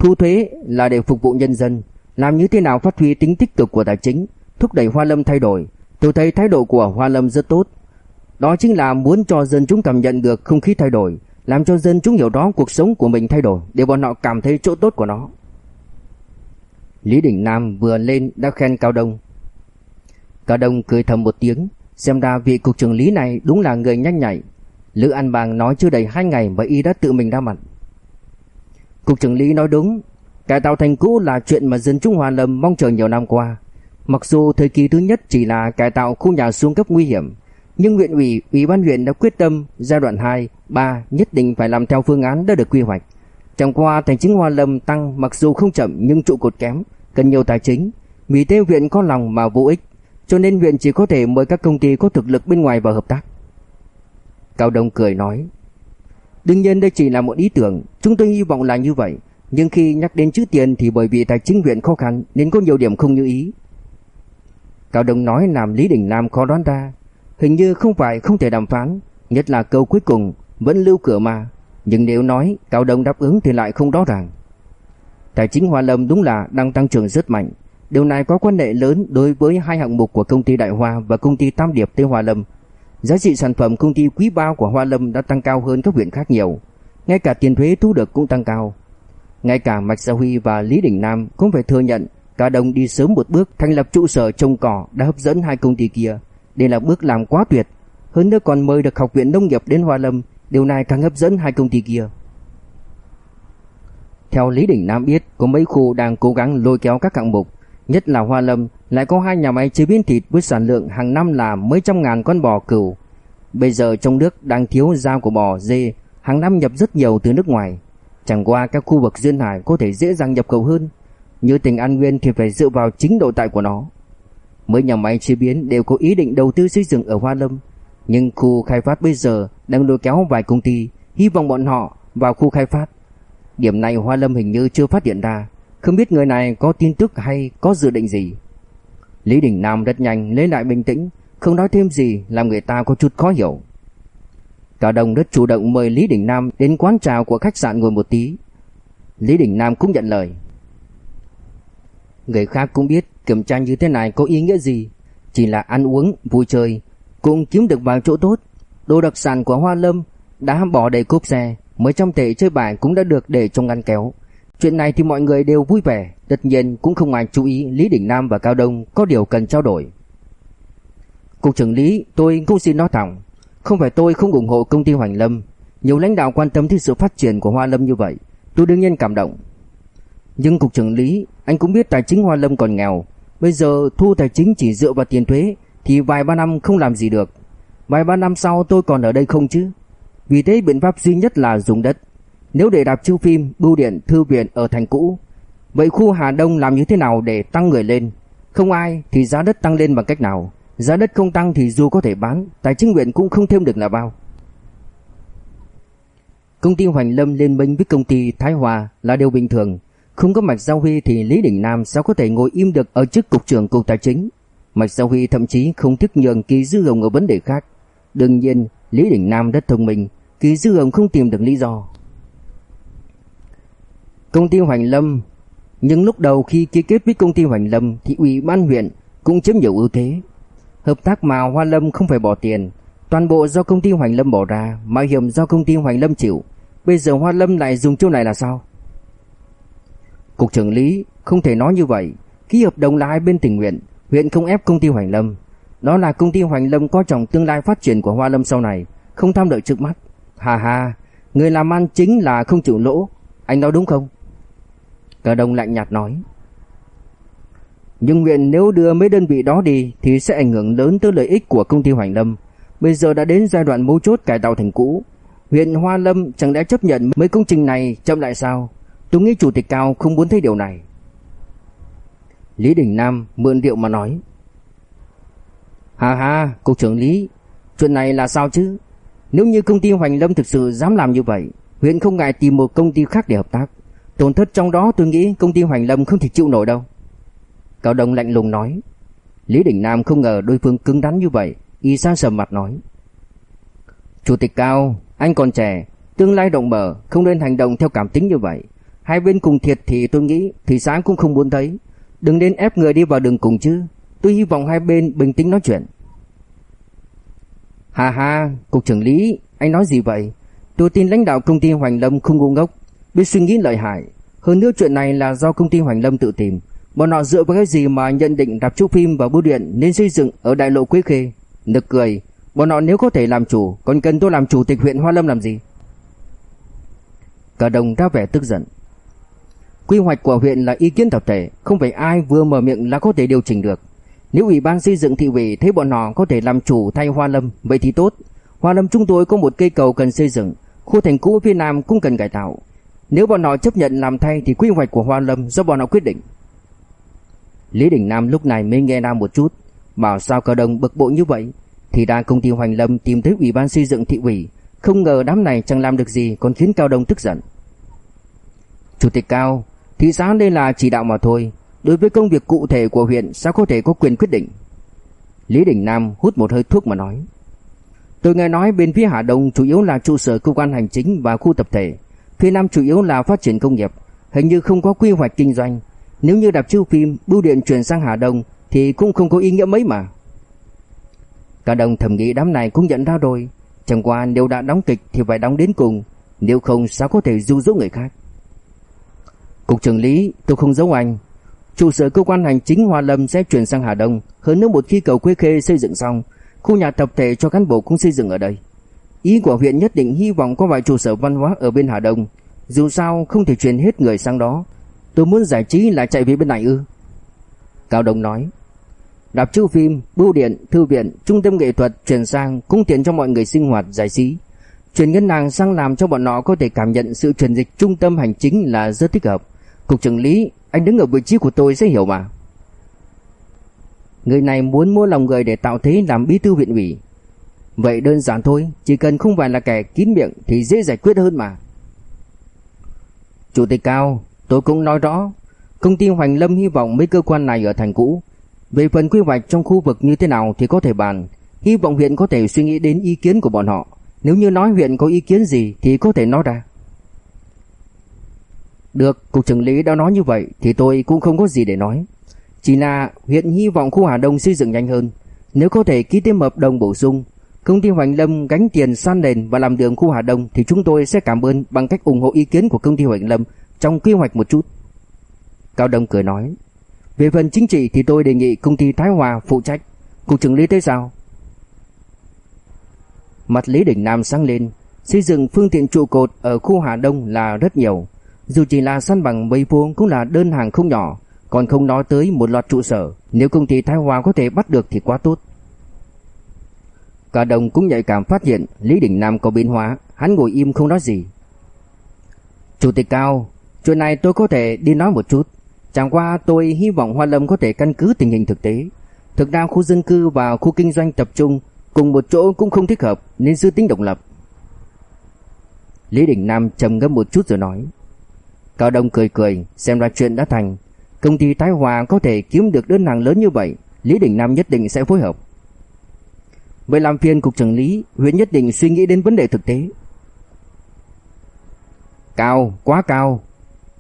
thu thuế là để phục vụ nhân dân, làm như thế nào phát huy tính tích cực của tài chính, thúc đẩy Hoa Lâm thay đổi. Tôi thấy thái độ của Hoa Lâm rất tốt. Đó chính là muốn cho dân chúng cảm nhận được không khí thay đổi, làm cho dân chúng hiểu rõ cuộc sống của mình thay đổi để bọn họ cảm thấy chỗ tốt của nó. Lý Đình Nam vừa lên đã khen Cao Đông. Cao Đông cười thầm một tiếng, xem ra vị cục trưởng Lý này đúng là người nhanh nhạy. Lữ An Bàng nói chưa đầy hai ngày mà y đã tự mình ra mặt. Cục trưởng Lý nói đúng, cải tạo thành cũ là chuyện mà dân chúng Hoa Lâm mong chờ nhiều năm qua. Mặc dù thời kỳ thứ nhất chỉ là cải tạo khu nhà xuống cấp nguy hiểm, nhưng huyện ủy, ủy ban huyện đã quyết tâm giai đoạn 2, 3 nhất định phải làm theo phương án đã được quy hoạch. Chẳng qua thành chính Hoa Lâm tăng mặc dù không chậm nhưng trụ cột kém, cần nhiều tài chính, vì thế huyện có lòng mà vô ích, cho nên huyện chỉ có thể mời các công ty có thực lực bên ngoài vào hợp tác. Cao Đông cười nói, đương nhiên đây chỉ là một ý tưởng, chúng tôi hy vọng là như vậy, nhưng khi nhắc đến chữ tiền thì bởi vì tài chính huyện khó khăn nên có nhiều điểm không như ý. Cao Đông nói làm Lý Đình Nam khó đoán ra, hình như không phải không thể đàm phán, nhất là câu cuối cùng vẫn lưu cửa mà, nhưng nếu nói Cao Đông đáp ứng thì lại không rõ ràng. Tài chính Hoa Lâm đúng là đang tăng trưởng rất mạnh, điều này có quan hệ lớn đối với hai hạng mục của công ty Đại Hoa và công ty Tam Điệp Tây Hoa Lâm. Giá trị sản phẩm công ty quý bao của Hoa Lâm đã tăng cao hơn các huyện khác nhiều, ngay cả tiền thuế thu được cũng tăng cao. Ngay cả Mạch Gia Huy và Lý Đình Nam cũng phải thừa nhận Cả đồng đi sớm một bước thành lập trụ sở trồng cỏ đã hấp dẫn hai công ty kia. Đây là bước làm quá tuyệt. Hơn nữa còn mời được học viện nông nghiệp đến Hoa Lâm, điều này càng hấp dẫn hai công ty kia. Theo Lý Đình Nam biết, có mấy khu đang cố gắng lôi kéo các hạng mục, nhất là Hoa Lâm lại có hai nhà máy chế biến thịt với sản lượng hàng năm là mấy trăm ngàn con bò cừu. Bây giờ trong nước đang thiếu da của bò, dê, hàng năm nhập rất nhiều từ nước ngoài. Chẳng qua các khu vực duyên hải có thể dễ dàng nhập khẩu hơn, như tỉnh An Nguyên thì phải dựa vào chính độ tại của nó. Mấy nhà máy chế biến đều có ý định đầu tư xây dựng ở Hoa Lâm, nhưng khu khai phát bây giờ đang lôi kéo vài công ty, hy vọng bọn họ vào khu khai phát. Điểm này Hoa Lâm hình như chưa phát hiện ra, không biết người này có tin tức hay có dự định gì. Lý Đình Nam rất nhanh lấy lại bình tĩnh, không nói thêm gì làm người ta có chút khó hiểu. Cả đồng rất chủ động mời Lý Đình Nam đến quán trà của khách sạn ngồi một tí. Lý Đình Nam cũng nhận lời. Người khác cũng biết kiểm tra như thế này có ý nghĩa gì Chỉ là ăn uống, vui chơi Cũng kiếm được vài chỗ tốt Đồ đặc sản của Hoa Lâm Đã bỏ đầy cốp xe Mấy trăm tệ chơi bài cũng đã được để trong ngăn kéo Chuyện này thì mọi người đều vui vẻ Tất nhiên cũng không ai chú ý Lý Đình Nam và Cao Đông có điều cần trao đổi Cục trưởng Lý tôi cũng xin nói thẳng Không phải tôi không ủng hộ công ty Hoành Lâm Nhiều lãnh đạo quan tâm tới sự phát triển của Hoa Lâm như vậy Tôi đương nhiên cảm động Nhưng cục trưởng lý, anh cũng biết tài chính Hoa Lâm còn nghèo, bây giờ thu tài chính chỉ dựa vào tiền thuế thì vài ba năm không làm gì được. Vài ba năm sau tôi còn ở đây không chứ? Vì thế biện pháp duy nhất là dùng đất. Nếu để đạp chiếu phim, bưu điện, thư viện ở thành cũ, vậy khu Hà Đông làm như thế nào để tăng người lên? Không ai thì giá đất tăng lên bằng cách nào? Giá đất không tăng thì dù có thể bán, tài chính huyện cũng không thêm được là bao. Công ty Hoành Lâm liên minh với công ty Thái Hòa là điều bình thường. Không có Mạch Giao Huy thì Lý Đình Nam sao có thể ngồi im được ở chức cục trưởng cục tài chính. Mạch Giao Huy thậm chí không thích nhường Kỳ Dư Hồng ở vấn đề khác. Đương nhiên, Lý Đình Nam rất thông minh, Kỳ Dư Hồng không tìm được lý do. Công ty Hoành Lâm. Nhưng lúc đầu khi ký kết với công ty Hoành Lâm Thì ủy ban huyện cũng chiếm nhiều ưu thế. Hợp tác mà Hoa Lâm không phải bỏ tiền, Toàn bộ do công ty Hoành Lâm bỏ ra, Mạo hiểm do công ty Hoành Lâm chịu. Bây giờ Hoa Lâm lại dùng chiêu này là sao? Cục trưởng lý Không thể nói như vậy. Ký hợp đồng là hai bên tình nguyện, Huyện không ép công ty Hoành Lâm. Đó là công ty Hoành Lâm coi trọng tương lai phát triển của Hoa Lâm sau này, Không tham lợi trước mắt. Hà hà Người làm ăn chính là không chịu lỗ. Anh nói đúng không? Cả đồng lạnh nhạt nói. Nhưng huyện nếu đưa mấy đơn vị đó đi Thì sẽ ảnh hưởng lớn tới lợi ích của công ty Hoành Lâm. Bây giờ đã đến giai đoạn mấu chốt cải tạo thành cũ. Huyện Hoa Lâm chẳng lẽ chấp nhận mấy công trình này chậm lại sao? Tôi nghĩ chủ tịch cao không muốn thấy điều này. Lý Đình Nam mượn điệu mà nói. Hà hà, cục trưởng Lý Chuyện này là sao chứ? Nếu như công ty Hoành Lâm thực sự dám làm như vậy Huyện không ngại tìm một công ty khác để hợp tác. Tổn thất trong đó tôi nghĩ công ty Hoành Lâm không thể chịu nổi đâu. Cao Đông lạnh lùng nói. Lý Đình Nam không ngờ đối phương cứng rắn như vậy, Y sang sầm mặt nói. Chủ tịch Cao, Anh còn trẻ, Tương lai động mở, Không nên hành động theo cảm tính như vậy. Hai bên cùng thiệt thì tôi nghĩ Thị xã cũng không muốn thấy. Đừng nên ép người đi vào đường cùng chứ. Tôi hy vọng hai bên bình tĩnh nói chuyện. Hà hà Cục trưởng Lý, Anh nói gì vậy? Tôi tin lãnh đạo công ty Hoành Lâm không ngu ngốc biết suy nghĩ lợi hại. Hơn nữa chuyện này là do công ty Hoành Lâm tự tìm. Bọn họ dựa vào cái gì mà nhận định rạp chiếu phim và bưu điện nên xây dựng ở đại lộ Quế Khê? Nực cười, bọn họ nếu có thể làm chủ, còn cần tôi làm chủ tịch huyện Hoa Lâm làm gì? Cả đồng ra vẻ tức giận. Quy hoạch của huyện là ý kiến tập thể, không phải ai vừa mở miệng là có thể điều chỉnh được. Nếu ủy ban xây dựng thị ủy thấy bọn họ có thể làm chủ thay Hoa Lâm, vậy thì tốt. Hoa Lâm chúng tôi có một cây cầu cần xây dựng, khu thành cũ phía nam cũng cần cải tạo. Nếu bọn họ chấp nhận làm thay thì quy hoạch của Hoa Lâm do bọn họ quyết định. Lý Đình Nam lúc này mới nghe ra một chút, bảo sao Cao Đông bực bội như vậy, thì đang công ty Hoành Lâm tìm tới ủy ban xây dựng thị ủy, không ngờ đám này chẳng làm được gì còn khiến Cao Đông tức giận. Chủ tịch Cao, thị xã đây là chỉ đạo mà thôi, đối với công việc cụ thể của huyện sao có thể có quyền quyết định. Lý Đình Nam hút một hơi thuốc mà nói. Tôi nghe nói bên phía Hà Đông chủ yếu là trụ sở cơ quan hành chính và khu tập thể, Phía Nam chủ yếu là phát triển công nghiệp, hình như không có quy hoạch kinh doanh. Nếu như đạp chiếu phim, bưu điện chuyển sang Hà Đông thì cũng không có ý nghĩa mấy mà. Cả đồng thầm nghĩ đám này cũng nhận ra rồi, chẳng qua nếu đã đóng kịch thì phải đóng đến cùng, nếu không sao có thể du dỗ người khác. Cục trưởng lý, tôi không giấu anh. Trụ sở cơ quan hành chính Hoa Lâm sẽ chuyển sang Hà Đông, hơn nữa một khi cầu Quế Khê xây dựng xong, khu nhà tập thể cho cán bộ cũng xây dựng ở đây. Ý của huyện nhất định hy vọng có vài trụ sở văn hóa ở bên Hà Đông. Dù sao không thể truyền hết người sang đó. Tôi muốn giải trí là chạy về bên này ư. Cao Đông nói. Đạp chiếu phim, bưu điện, thư viện, trung tâm nghệ thuật truyền sang cung tiện cho mọi người sinh hoạt giải trí. Chuyển ngân hàng sang làm cho bọn nó có thể cảm nhận sự chuyển dịch trung tâm hành chính là rất thích hợp. Cục trưởng lý, anh đứng ở vị trí của tôi sẽ hiểu mà. Người này muốn mua lòng người để tạo thế làm bí thư huyện ủy, Vậy đơn giản thôi, chỉ cần không phải là kẻ kín miệng thì dễ giải quyết hơn mà. Chủ tịch Cao, tôi cũng nói rõ, công ty Hoành Lâm hy vọng mấy cơ quan này ở thành cũ. Về phần quy hoạch trong khu vực như thế nào thì có thể bàn, hy vọng huyện có thể suy nghĩ đến ý kiến của bọn họ. Nếu như nói huyện có ý kiến gì thì có thể nói ra. Được, cục trưởng lý đã nói như vậy thì tôi cũng không có gì để nói. Chỉ là huyện hy vọng khu Hà Đông xây dựng nhanh hơn. Nếu có thể ký thêm hợp đồng bổ sung Công ty Hoành Lâm gánh tiền san nền và làm đường khu Hà Đông thì chúng tôi sẽ cảm ơn bằng cách ủng hộ ý kiến của công ty Hoành Lâm trong quy hoạch một chút. Cao Đông cười nói, về phần chính trị thì tôi đề nghị công ty Thái Hòa phụ trách. Cục trưởng lý thế sao? Mặt Lý Đình Nam sáng lên, xây dựng phương tiện trụ cột ở khu Hà Đông là rất nhiều. dù chỉ là săn bằng mấy vuông cũng là đơn hàng không nhỏ, còn không nói tới một loạt trụ sở, nếu công ty Thái Hòa có thể bắt được thì quá tốt. Cả đồng cũng nhạy cảm phát hiện Lý Đình Nam có biến hóa, hắn ngồi im không nói gì. Chủ tịch Cao, chuyện này tôi có thể đi nói một chút. Chẳng qua tôi hy vọng Hoa Lâm có thể căn cứ tình hình thực tế. Thực ra khu dân cư và khu kinh doanh tập trung cùng một chỗ cũng không thích hợp nên giữ tính độc lập. Lý Đình Nam trầm ngâm một chút rồi nói. Cao Đông cười cười, xem ra chuyện đã thành. Công ty Thái Hòa có thể kiếm được đơn hàng lớn như vậy, Lý Đình Nam nhất định sẽ phối hợp. Vậy làm phiền cục trưởng lý, huyện nhất định suy nghĩ đến vấn đề thực tế. Cao, quá cao.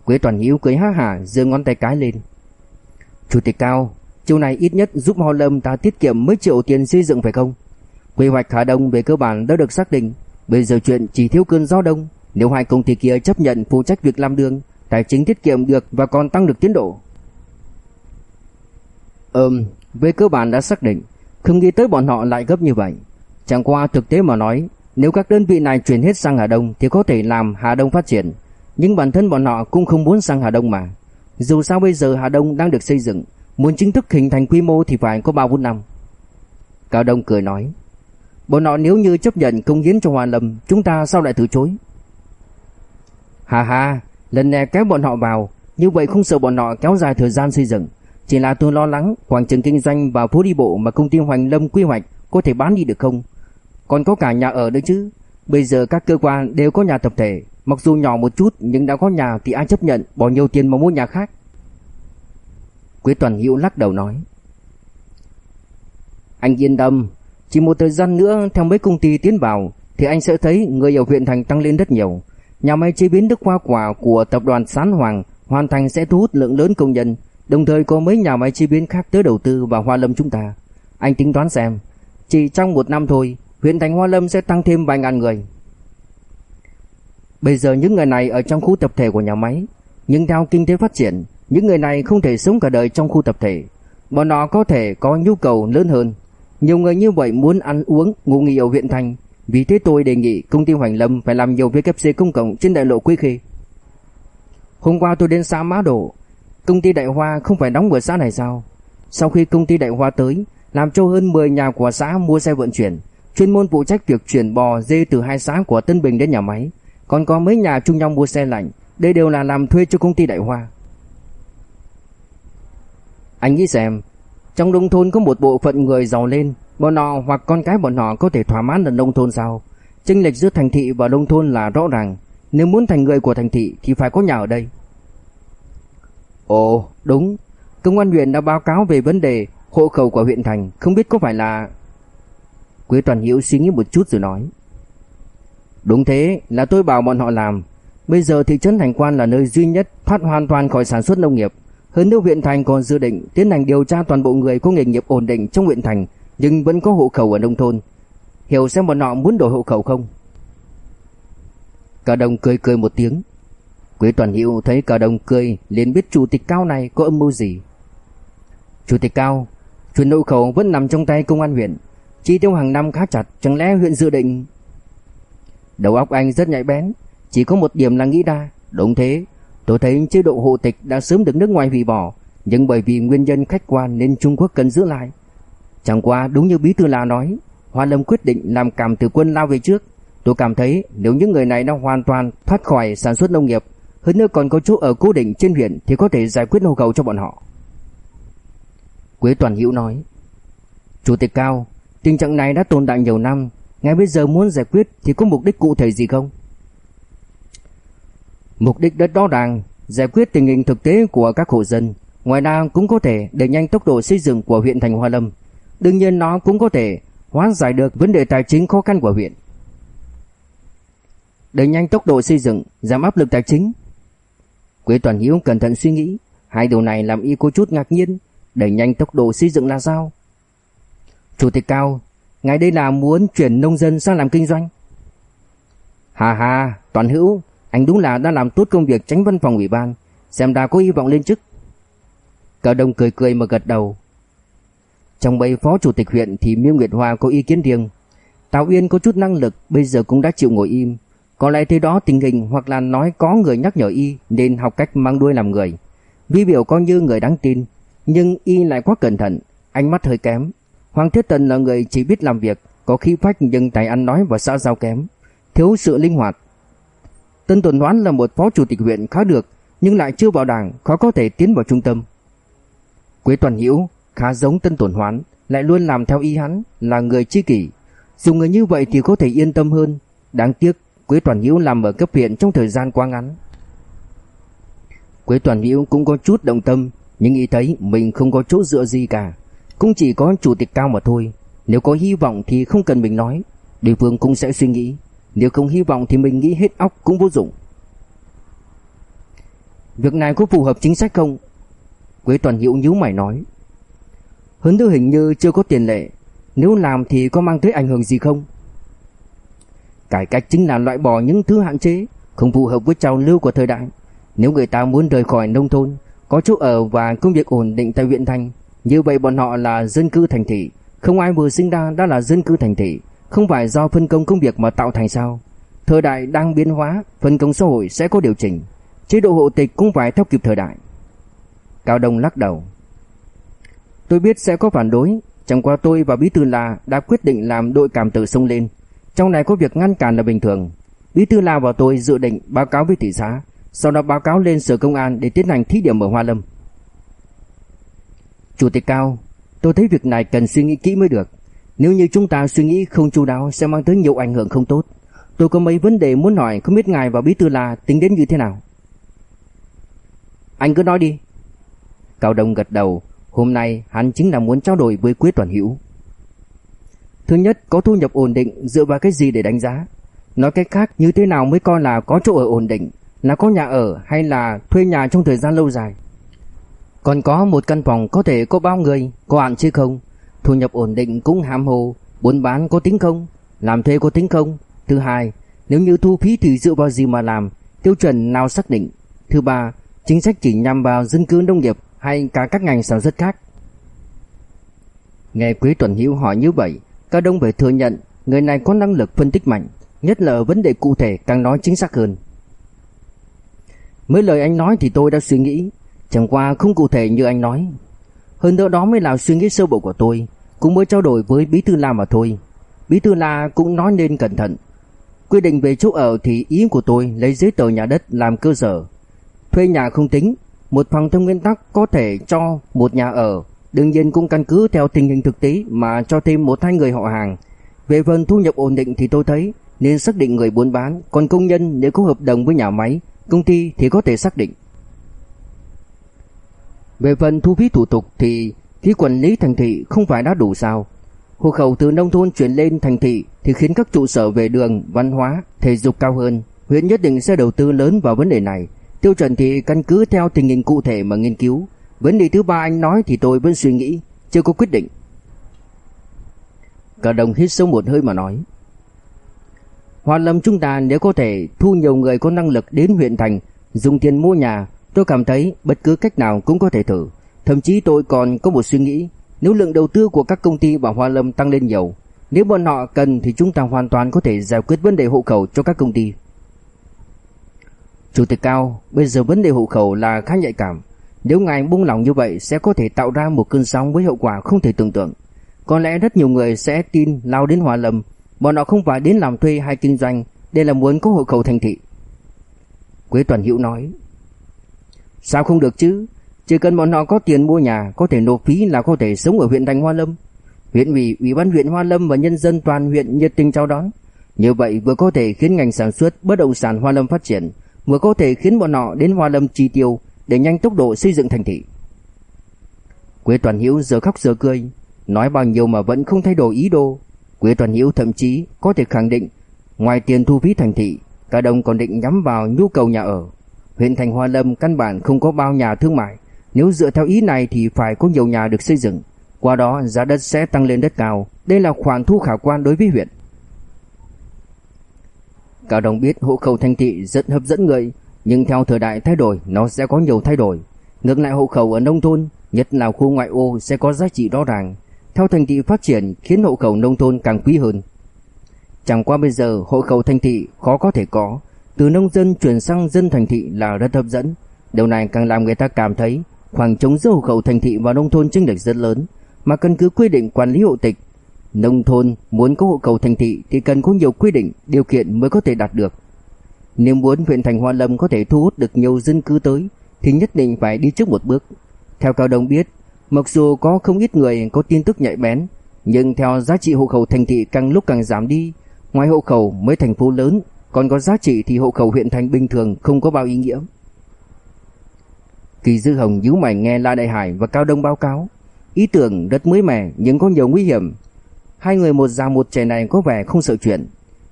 Quế Toàn Hiếu cười há hả, giơ ngón tay cái lên. Chủ tịch Cao, chiều này ít nhất giúp Hoa Lâm ta tiết kiệm mấy triệu tiền xây dựng phải không? Quy hoạch Hà Đông về cơ bản đã được xác định, bây giờ chuyện chỉ thiếu cơn gió đông. Nếu hai công ty kia chấp nhận phụ trách việc làm đường, tài chính tiết kiệm được và còn tăng được tiến độ. Ừm, về cơ bản đã xác định, không nghĩ tới bọn họ lại gấp như vậy. Chẳng qua thực tế mà nói, nếu các đơn vị này chuyển hết sang Hà Đông thì có thể làm Hà Đông phát triển, nhưng bản thân bọn họ cũng không muốn sang Hà Đông mà. Dù sao bây giờ Hà Đông đang được xây dựng, muốn chính thức hình thành quy mô thì phải có 3-4 năm. Cao Đông cười nói, bọn họ nếu như chấp nhận công hiến cho Hoa Lâm, chúng ta sao lại từ chối? Hà hà, lần này kéo bọn họ vào, như vậy không sợ bọn họ kéo dài thời gian xây dựng. Chỉ là tôi lo lắng quảng trường kinh doanh và phố đi bộ mà công ty Hoành Lâm quy hoạch có thể bán đi được không? Còn có cả nhà ở nữa chứ. Bây giờ các cơ quan đều có nhà tập thể, mặc dù nhỏ một chút nhưng đã có nhà thì ai chấp nhận bỏ nhiều tiền mà mua nhà khác. Quế Toàn Hữu lắc đầu nói. Anh yên tâm, chỉ một thời gian nữa theo mấy công ty tiến vào thì anh sẽ thấy người ở huyện thành tăng lên rất nhiều. Nhà máy chế biến nước hoa quả của tập đoàn Sán Hoàng hoàn thành sẽ thu hút lượng lớn công nhân, đồng thời có mấy nhà máy chế biến khác tới đầu tư vào Hoa Lâm chúng ta. Anh tính toán xem, chỉ trong một năm thôi, huyện thành Hoa Lâm sẽ tăng thêm vài ngàn người. Bây giờ những người này ở trong khu tập thể của nhà máy, nhưng theo kinh tế phát triển, những người này không thể sống cả đời trong khu tập thể. Bọn họ có thể có nhu cầu lớn hơn. Nhiều người như vậy muốn ăn uống, ngủ nghỉ ở huyện thành. Vì thế tôi đề nghị công ty Hoành Lâm phải làm nhiều VKC công cộng trên đại lộ Quy Khê. Hôm qua tôi đến xã Mã Đổ, công ty Đại Hoa không phải đóng ở xã này sao? Sau khi công ty Đại Hoa tới, làm cho hơn 10 nhà của xã mua xe vận chuyển, chuyên môn phụ trách việc chuyển bò dê từ hai xã của Tân Bình đến nhà máy, còn có mấy nhà chung nhau mua xe lạnh, đây đều là làm thuê cho công ty Đại Hoa. Anh nghĩ xem, trong nông thôn có một bộ phận người giàu lên, bọn họ hoặc con cái bọn họ có thể thỏa mãn ở nông thôn sao? Chênh lệch giữa thành thị và nông thôn là rõ ràng, nếu muốn thành người của thành thị thì phải có nhà ở đây. Ồ, đúng, công an huyện đã báo cáo về vấn đề hộ khẩu của huyện thành, không biết có phải là Quế Toàn Hiếu suy nghĩ một chút rồi nói. Đúng thế, là tôi bảo bọn họ làm. Bây giờ thị trấn Thành Quan là nơi duy nhất thoát hoàn toàn khỏi sản xuất nông nghiệp. Hơn nữa huyện thành còn dự định tiến hành điều tra toàn bộ người có nghề nghiệp ổn định trong huyện thành nhưng vẫn có hộ khẩu ở nông thôn. Hiểu xem bọn họ muốn đổi hộ khẩu không? Cả đồng cười cười một tiếng. Quế Toàn Hữu thấy cả đồng cười liền biết chủ tịch cao này có âm mưu gì. Chủ tịch cao, chuyện hộ khẩu vẫn nằm trong tay công an huyện. Chi tiêu hàng năm khá chặt, chẳng lẽ huyện dự định... Đầu óc anh rất nhạy bén, chỉ có một điểm là nghĩ ra. Đúng thế, tôi thấy chế độ hộ tịch đã sớm được nước ngoài hủy bỏ, nhưng bởi vì nguyên nhân khách quan nên Trung Quốc cần giữ lại. Chẳng qua đúng như Bí Thư La nói, Hoa Lâm quyết định làm cảm tử quân lao về trước. Tôi cảm thấy nếu những người này đã hoàn toàn thoát khỏi sản xuất nông nghiệp, hơn nữa còn có chỗ ở cố định trên huyện thì có thể giải quyết nhu cầu cho bọn họ. Quế Toàn Hữu nói, Chủ tịch Cao, Tình trạng này đã tồn tại nhiều năm, ngay bây giờ muốn giải quyết thì có mục đích cụ thể gì không? Mục đích rất rõ ràng, giải quyết tình hình thực tế của các hộ dân, ngoài ra cũng có thể đẩy nhanh tốc độ xây dựng của huyện thành Hoa Lâm. Đương nhiên nó cũng có thể hóa giải được vấn đề tài chính khó khăn của huyện. Đẩy nhanh tốc độ xây dựng, giảm áp lực tài chính. Quế Toàn Hiếu cẩn thận suy nghĩ, hai điều này làm y có chút ngạc nhiên, đẩy nhanh tốc độ xây dựng là sao? Chủ tịch Cao, ngài đây là muốn chuyển nông dân sang làm kinh doanh. Hà hà, Toàn Hữu, anh đúng là đã làm tốt công việc tránh văn phòng ủy ban, xem ra có hy vọng lên chức. Cao Đông cười cười mà gật đầu. Trong bầy phó chủ tịch huyện thì Miêu Nguyệt Hoa có ý kiến riêng. Tào Uyên có chút năng lực, bây giờ cũng đã chịu ngồi im. Có lẽ thế đó tình hình hoặc là nói có người nhắc nhở y nên học cách mang đuôi làm người. Vi biểu coi như người đáng tin, nhưng y lại quá cẩn thận, ánh mắt hơi kém. Hoàng Thiết Tần là người chỉ biết làm việc, có khí phách nhưng tài ăn nói và xã giao kém, thiếu sự linh hoạt. Tân Tuần Hoán là một phó chủ tịch huyện khá được, nhưng lại chưa vào đảng, khó có thể tiến vào trung tâm. Quế Toàn Hữu khá giống Tân Tuần Hoán, lại luôn làm theo ý hắn, là người chi kỷ. Dùng người như vậy thì có thể yên tâm hơn. Đáng tiếc, Quế Toàn Hữu làm ở cấp huyện trong thời gian quá ngắn. Quế Toàn Hữu cũng có chút động tâm, nhưng nghĩ thấy mình không có chỗ dựa gì cả, cũng chỉ có chủ tịch cao mà thôi. Nếu có hy vọng thì không cần mình nói, địa phương cũng sẽ suy nghĩ. Nếu không hy vọng thì mình nghĩ hết óc cũng vô dụng. Việc này có phù hợp chính sách không? Quế Toàn Hữu nhíu mày nói. Hơn nữa hình như chưa có tiền lệ, nếu làm thì có mang tới ảnh hưởng gì không? Cải cách chính là loại bỏ những thứ hạn chế, không phù hợp với trào lưu của thời đại. Nếu người ta muốn rời khỏi nông thôn, có chỗ ở và công việc ổn định tại huyện thành, như vậy bọn họ là dân cư thành thị, không ai vừa sinh ra đã là dân cư thành thị, không phải do phân công công việc mà tạo thành sao? Thời đại đang biến hóa, phân công xã hội sẽ có điều chỉnh, chế độ hộ tịch cũng phải theo kịp thời đại. Cao Đông lắc đầu. Tôi biết sẽ có phản đối, chẳng qua tôi và Bí Thư La đã quyết định làm đội cảm tử sông lên. Trong này có việc ngăn cản là bình thường. Bí Thư Lào và tôi dự định báo cáo với thị xã, sau đó báo cáo lên sở công an để tiến hành thí điểm ở Hoa Lâm. Chủ tịch Cao, tôi thấy việc này cần suy nghĩ kỹ mới được. Nếu như chúng ta suy nghĩ không chu đáo sẽ mang tới nhiều ảnh hưởng không tốt. Tôi có mấy vấn đề muốn hỏi không biết ngài và Bí Thư La tính đến như thế nào. Anh cứ nói đi. Cao Đông gật đầu, hôm nay hắn chính là muốn trao đổi với Quế Toàn Hữu. Thứ nhất, có thu nhập ổn định dựa vào cái gì để đánh giá? Nói cách khác, như thế nào mới coi là có chỗ ở ổn định, là có nhà ở hay là thuê nhà trong thời gian lâu dài? Còn có một căn phòng có thể có bao người, có hạn chứ không? Thu nhập ổn định cũng hàm hồ, buôn bán có tính không? Làm thuê có tính không? Thứ hai, nếu như thu phí thì dựa vào gì mà làm? Tiêu chuẩn nào xác định? Thứ ba, chính sách chỉ nhằm vào dân cư nông nghiệp hay cả các ngành sản xuất khác? Nghe Quý Tuần Hữu hỏi như vậy, Cao Đông phải thừa nhận người này có năng lực phân tích mạnh, nhất là ở vấn đề cụ thể càng nói chính xác hơn. Mấy lời anh nói thì tôi đã suy nghĩ, chẳng qua không cụ thể như anh nói. Hơn nữa đó mới là suy nghĩ sơ bộ của tôi, cũng mới trao đổi với Bí Thư La mà thôi. Bí Thư La cũng nói nên cẩn thận. Quy định về chỗ ở thì ý của tôi lấy giấy tờ nhà đất làm cơ sở. Thuê nhà không tính, một phòng theo nguyên tắc có thể cho một nhà ở, đương nhiên cũng căn cứ theo tình hình thực tế mà cho thêm một hai người họ hàng. Về phần thu nhập ổn định thì tôi thấy nên xác định người buôn bán, còn công nhân nếu có hợp đồng với nhà máy, công ty thì có thể xác định. Về phần thu phí thủ tục thì phí quản lý thành thị không phải đã đủ sao? Hộ khẩu từ nông thôn chuyển lên thành thị thì khiến các trụ sở về đường, văn hóa, thể dục cao hơn. Huyện nhất định sẽ đầu tư lớn vào vấn đề này. Tiêu chuẩn thì căn cứ theo tình hình cụ thể mà nghiên cứu. Vấn đề thứ ba anh nói thì tôi vẫn suy nghĩ, chưa có quyết định. Cả đồng hít sâu một hơi mà nói. Hoa Lâm chúng ta nếu có thể thu nhiều người có năng lực đến huyện thành, dùng tiền mua nhà, tôi cảm thấy bất cứ cách nào cũng có thể thử. Thậm chí tôi còn có một suy nghĩ, nếu lượng đầu tư của các công ty vào Hoa Lâm tăng lên nhiều, nếu bọn họ cần thì chúng ta hoàn toàn có thể giải quyết vấn đề hộ khẩu cho các công ty. Chủ tịch Cao, bây giờ vấn đề hộ khẩu là khá nhạy cảm. Nếu ngài buông lỏng như vậy sẽ có thể tạo ra một cơn sóng với hậu quả không thể tưởng tượng. Có lẽ rất nhiều người sẽ tin lao đến Hoa Lâm, bọn họ không phải đến làm thuê hay kinh doanh, đây là muốn có hộ khẩu thành thị. Quế Toàn Hữu nói, Sao không được chứ? Chỉ cần bọn họ có tiền mua nhà, có thể nộp phí là có thể sống ở huyện thành Hoa Lâm. Huyện ủy, ủy ban huyện Hoa Lâm và nhân dân toàn huyện nhiệt tình chào đón. Như vậy vừa có thể khiến ngành sản xuất bất động sản Hoa Lâm phát triển, vừa có thể khiến bọn họ đến Hoa Lâm chi tiêu để nhanh tốc độ xây dựng thành thị. Quế Toàn Hiếu giờ khóc giờ cười, nói bao nhiêu mà vẫn không thay đổi ý đồ. Quế Toàn Hiếu thậm chí có thể khẳng định, ngoài tiền thu phí thành thị, cả đồng còn định nhắm vào nhu cầu nhà ở. Huyện thành Hoa Lâm căn bản không có bao nhà thương mại, nếu dựa theo ý này thì phải có nhiều nhà được xây dựng. Qua đó giá đất sẽ tăng lên rất cao, đây là khoản thu khả quan đối với huyện. Cao Đồng biết hộ khẩu thành thị rất hấp dẫn người, nhưng theo thời đại thay đổi nó sẽ có nhiều thay đổi. Ngược lại hộ khẩu ở nông thôn, nhất là khu ngoại ô sẽ có giá trị rõ ràng. Theo thành thị phát triển khiến hộ khẩu nông thôn càng quý hơn. Chẳng qua bây giờ hộ khẩu thành thị khó có thể có, từ nông dân chuyển sang dân thành thị là rất hấp dẫn. Điều này càng làm người ta cảm thấy khoảng trống giữa hộ khẩu thành thị và nông thôn chênh lệch rất lớn, mà căn cứ quy định quản lý hộ tịch, nông thôn muốn có hộ khẩu thành thị thì cần có nhiều quy định, điều kiện mới có thể đạt được. Nếu muốn huyện thành Hoa Lâm có thể thu hút được nhiều dân cư tới thì nhất định phải đi trước một bước. Theo Cao Đông biết, mặc dù có không ít người có tin tức nhạy bén, nhưng theo giá trị hộ khẩu thành thị càng lúc càng giảm đi, ngoài hộ khẩu mấy thành phố lớn còn có giá trị thì hộ khẩu huyện thành bình thường không có bao ý nghĩa. Kỳ Dư Hồng nhíu mày nghe La Đại Hải và Cao Đông báo cáo, ý tưởng rất mới mẻ nhưng có nhiều nguy hiểm. Hai người một già một trẻ này có vẻ không sợ chuyện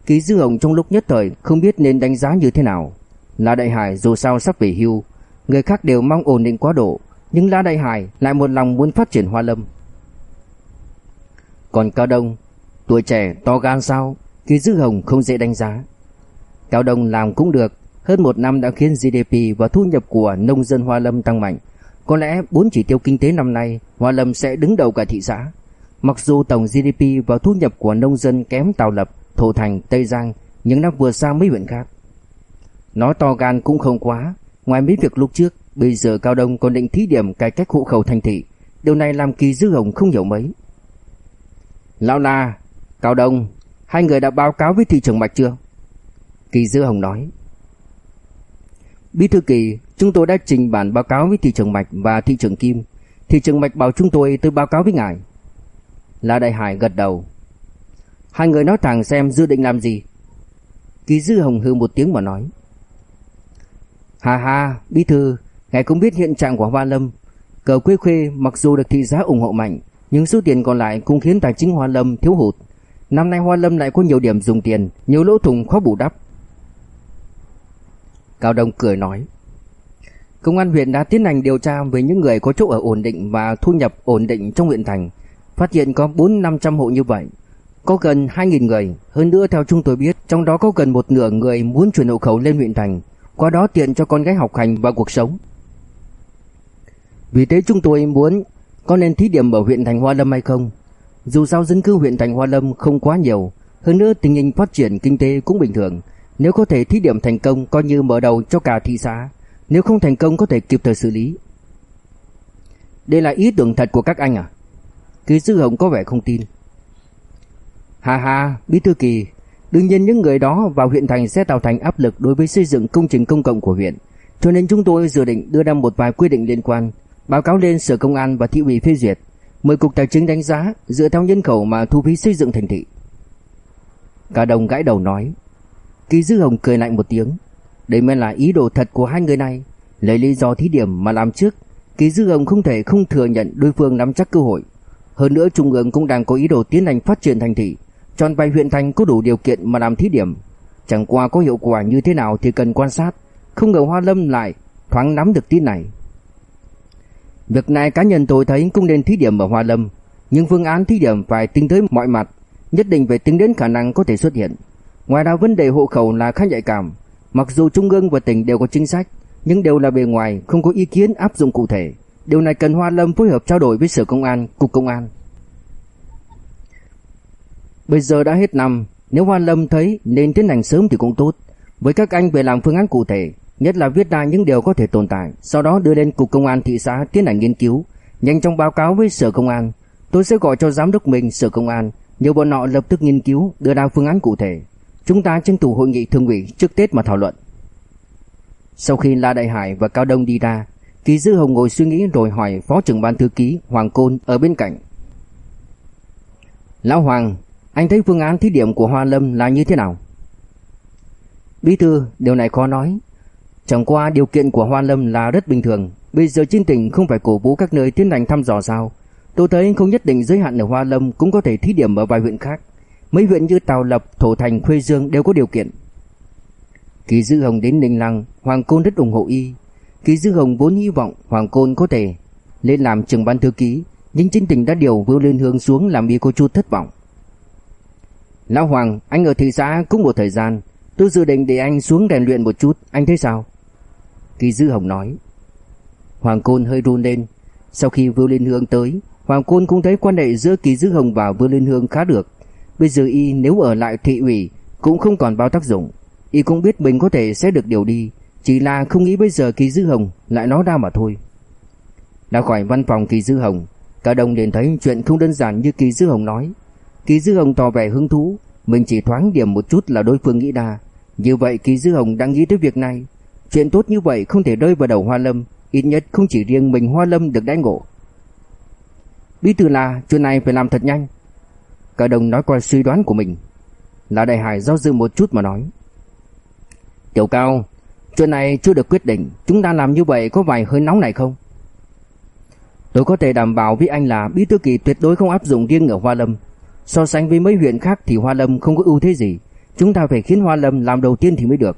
ký Dư Hồng trong lúc nhất thời không biết nên đánh giá như thế nào. La Đại Hải dù sao sắp về hưu, người khác đều mong ổn định quá độ, nhưng La Đại Hải lại một lòng muốn phát triển Hoa Lâm. Còn Cao Đông, tuổi trẻ to gan sao, ký Dư Hồng không dễ đánh giá. Cao Đông làm cũng được, hơn một năm đã khiến GDP và thu nhập của nông dân Hoa Lâm tăng mạnh. Có lẽ bốn chỉ tiêu kinh tế năm nay, Hoa Lâm sẽ đứng đầu cả thị xã. Mặc dù tổng GDP và thu nhập của nông dân kém Tào Lập, Thổ Thành, Tây Giang, nhưng nó vừa xa mấy huyện khác. Nói to gan cũng không quá, ngoài mấy việc lúc trước, bây giờ Cao Đông còn định thí điểm cải cách hộ khẩu thành thị. Điều này làm Kỳ Dư Hồng không hiểu mấy. Lão La, Cao Đông, hai người đã báo cáo với thị trưởng Mạch chưa? Kỳ Dư Hồng nói. Bí thư kỳ, chúng tôi đã trình bản báo cáo với thị trưởng Mạch và thị trưởng Kim. Thị trưởng Mạch bảo chúng tôi tôi báo cáo với ngài. La Đại Hải gật đầu. Hai người nói thẳng xem dự định làm gì. ký Dư Hồng hư một tiếng mà nói. Hà hà, bí thư, ngài cũng biết hiện trạng của Hoa Lâm. Cờ quê khuê mặc dù được thị giá ủng hộ mạnh, nhưng số tiền còn lại cũng khiến tài chính Hoa Lâm thiếu hụt. Năm nay Hoa Lâm lại có nhiều điểm dùng tiền, nhiều lỗ thủng khó bù đắp. Cao Đông cười nói. Công an huyện đã tiến hành điều tra về những người có chỗ ở ổn định và thu nhập ổn định trong huyện thành. Phát hiện có 4-500 hộ như vậy. Có gần 2.000 người, hơn nữa theo chúng tôi biết, trong đó có gần một nửa người muốn chuyển hộ khẩu lên huyện thành, qua đó tiện cho con gái học hành và cuộc sống. Vì thế chúng tôi muốn có nên thí điểm ở huyện thành Hoa Lâm hay không? Dù sao dân cư huyện thành Hoa Lâm không quá nhiều, hơn nữa tình hình phát triển kinh tế cũng bình thường, nếu có thể thí điểm thành công coi như mở đầu cho cả thị xã, nếu không thành công có thể kịp thời xử lý. Đây là ý tưởng thật của các anh à? Kỳ Sư Hồng có vẻ không tin. Hà hà, Bí Thư Kỳ, đương nhiên những người đó vào huyện thành sẽ tạo thành áp lực đối với xây dựng công trình công cộng của huyện. Cho nên chúng tôi dự định đưa ra một vài quy định liên quan, báo cáo lên Sở Công an và thị ủy phê duyệt, mời Cục Tài chính đánh giá dựa theo nhân khẩu mà thu phí xây dựng thành thị. Cả đồng gãi đầu nói. Kỳ Dư Hồng cười lạnh một tiếng. Đây mới là ý đồ thật của hai người này. Lấy lý do thí điểm mà làm trước, Kỳ Dư Hồng không thể không thừa nhận đối phương nắm chắc cơ hội. Hơn nữa Trung ương cũng đang có ý đồ tiến hành phát triển thành thị, chọn vài huyện thành có đủ điều kiện mà làm thí điểm. Chẳng qua có hiệu quả như thế nào thì cần quan sát, không ngờ Hoa Lâm lại thoáng nắm được tin này. Việc này cá nhân tôi thấy cũng nên thí điểm ở Hoa Lâm, nhưng phương án thí điểm phải tính tới mọi mặt, nhất định phải tính đến khả năng có thể xuất hiện. Ngoài ra vấn đề hộ khẩu là khá nhạy cảm, mặc dù trung ương và tỉnh đều có chính sách, nhưng đều là bề ngoài, không có ý kiến áp dụng cụ thể. Điều này cần Hoa Lâm phối hợp trao đổi với Sở Công an, Cục Công an. Bây giờ đã hết năm, nếu Hoa Lâm thấy nên tiến hành sớm thì cũng tốt. Với các anh về làm phương án cụ thể, nhất là viết ra những điều có thể tồn tại, sau đó đưa lên Cục Công an thị xã tiến hành nghiên cứu, nhanh chóng báo cáo với Sở Công an. Tôi sẽ gọi cho giám đốc mình Sở Công an, nhờ bọn họ lập tức nghiên cứu, đưa ra phương án cụ thể. Chúng ta tranh thủ hội nghị thường ủy trước Tết mà thảo luận. Sau khi La Đại Hải và Cao Đông đi ra, Kỳ Dư Hồng ngồi suy nghĩ rồi hỏi Phó trưởng ban thư ký Hoàng Côn ở bên cạnh. Lão Hoàng, anh thấy phương án thí điểm của Hoa Lâm là như thế nào? Bí thư, điều này khó nói. Chẳng qua điều kiện của Hoa Lâm là rất bình thường. Bây giờ trên tỉnh không phải cổ vũ các nơi tiến hành thăm dò sao? Tôi thấy không nhất định giới hạn ở Hoa Lâm cũng có thể thí điểm ở vài huyện khác. Mấy huyện như Tào Lập, Thổ Thành, Khuê Dương đều có điều kiện. Kỳ Dư Hồng đến Ninh Lăng, Hoàng Côn rất ủng hộ y. Kỳ Dư Hồng vốn hy vọng Hoàng Côn có thể lên làm trưởng ban thư ký, nhưng trên tỉnh đã điều Vương Liên Hương xuống làm y cô chu thất vọng. Lão Hoàng, anh ở thị xã cũng một thời gian, tôi dự định để anh xuống rèn luyện một chút, anh thấy sao? Kỳ Dư Hồng nói. Hoàng Côn hơi run lên. Sau khi Vương Liên Hương tới, Hoàng Côn cũng thấy quan hệ giữa Kỳ Dư Hồng và Vương Liên Hương khá được. Bây giờ y nếu ở lại thị ủy cũng không còn bao tác dụng. Y cũng biết mình có thể sẽ được điều đi, chỉ là không nghĩ bây giờ Kỳ Dư Hồng lại nói ra mà thôi. Đã khỏi văn phòng Kỳ Dư Hồng, cả đồng liền thấy chuyện không đơn giản như Kỳ Dư Hồng nói. Kỳ Dư Hồng tỏ vẻ hứng thú, mình chỉ thoáng điểm một chút là đối phương nghĩ đa. Như vậy Kỳ Dư Hồng đang nghĩ tới việc này. Chuyện tốt như vậy không thể rơi vào đầu Hoa Lâm, ít nhất không chỉ riêng mình Hoa Lâm được đãi ngộ. Bí thư là chuyện này phải làm thật nhanh. Cả đồng nói qua suy đoán của mình. Là đại hải do dự một chút mà nói. Tiểu cao, chuyện này chưa được quyết định, chúng ta làm như vậy có vài hơi nóng này không? Tôi có thể đảm bảo với anh là bí thư kỳ tuyệt đối không áp dụng riêng ở Hoa Lâm. So sánh với mấy huyện khác thì Hoa Lâm không có ưu thế gì. Chúng ta phải khiến Hoa Lâm làm đầu tiên thì mới được.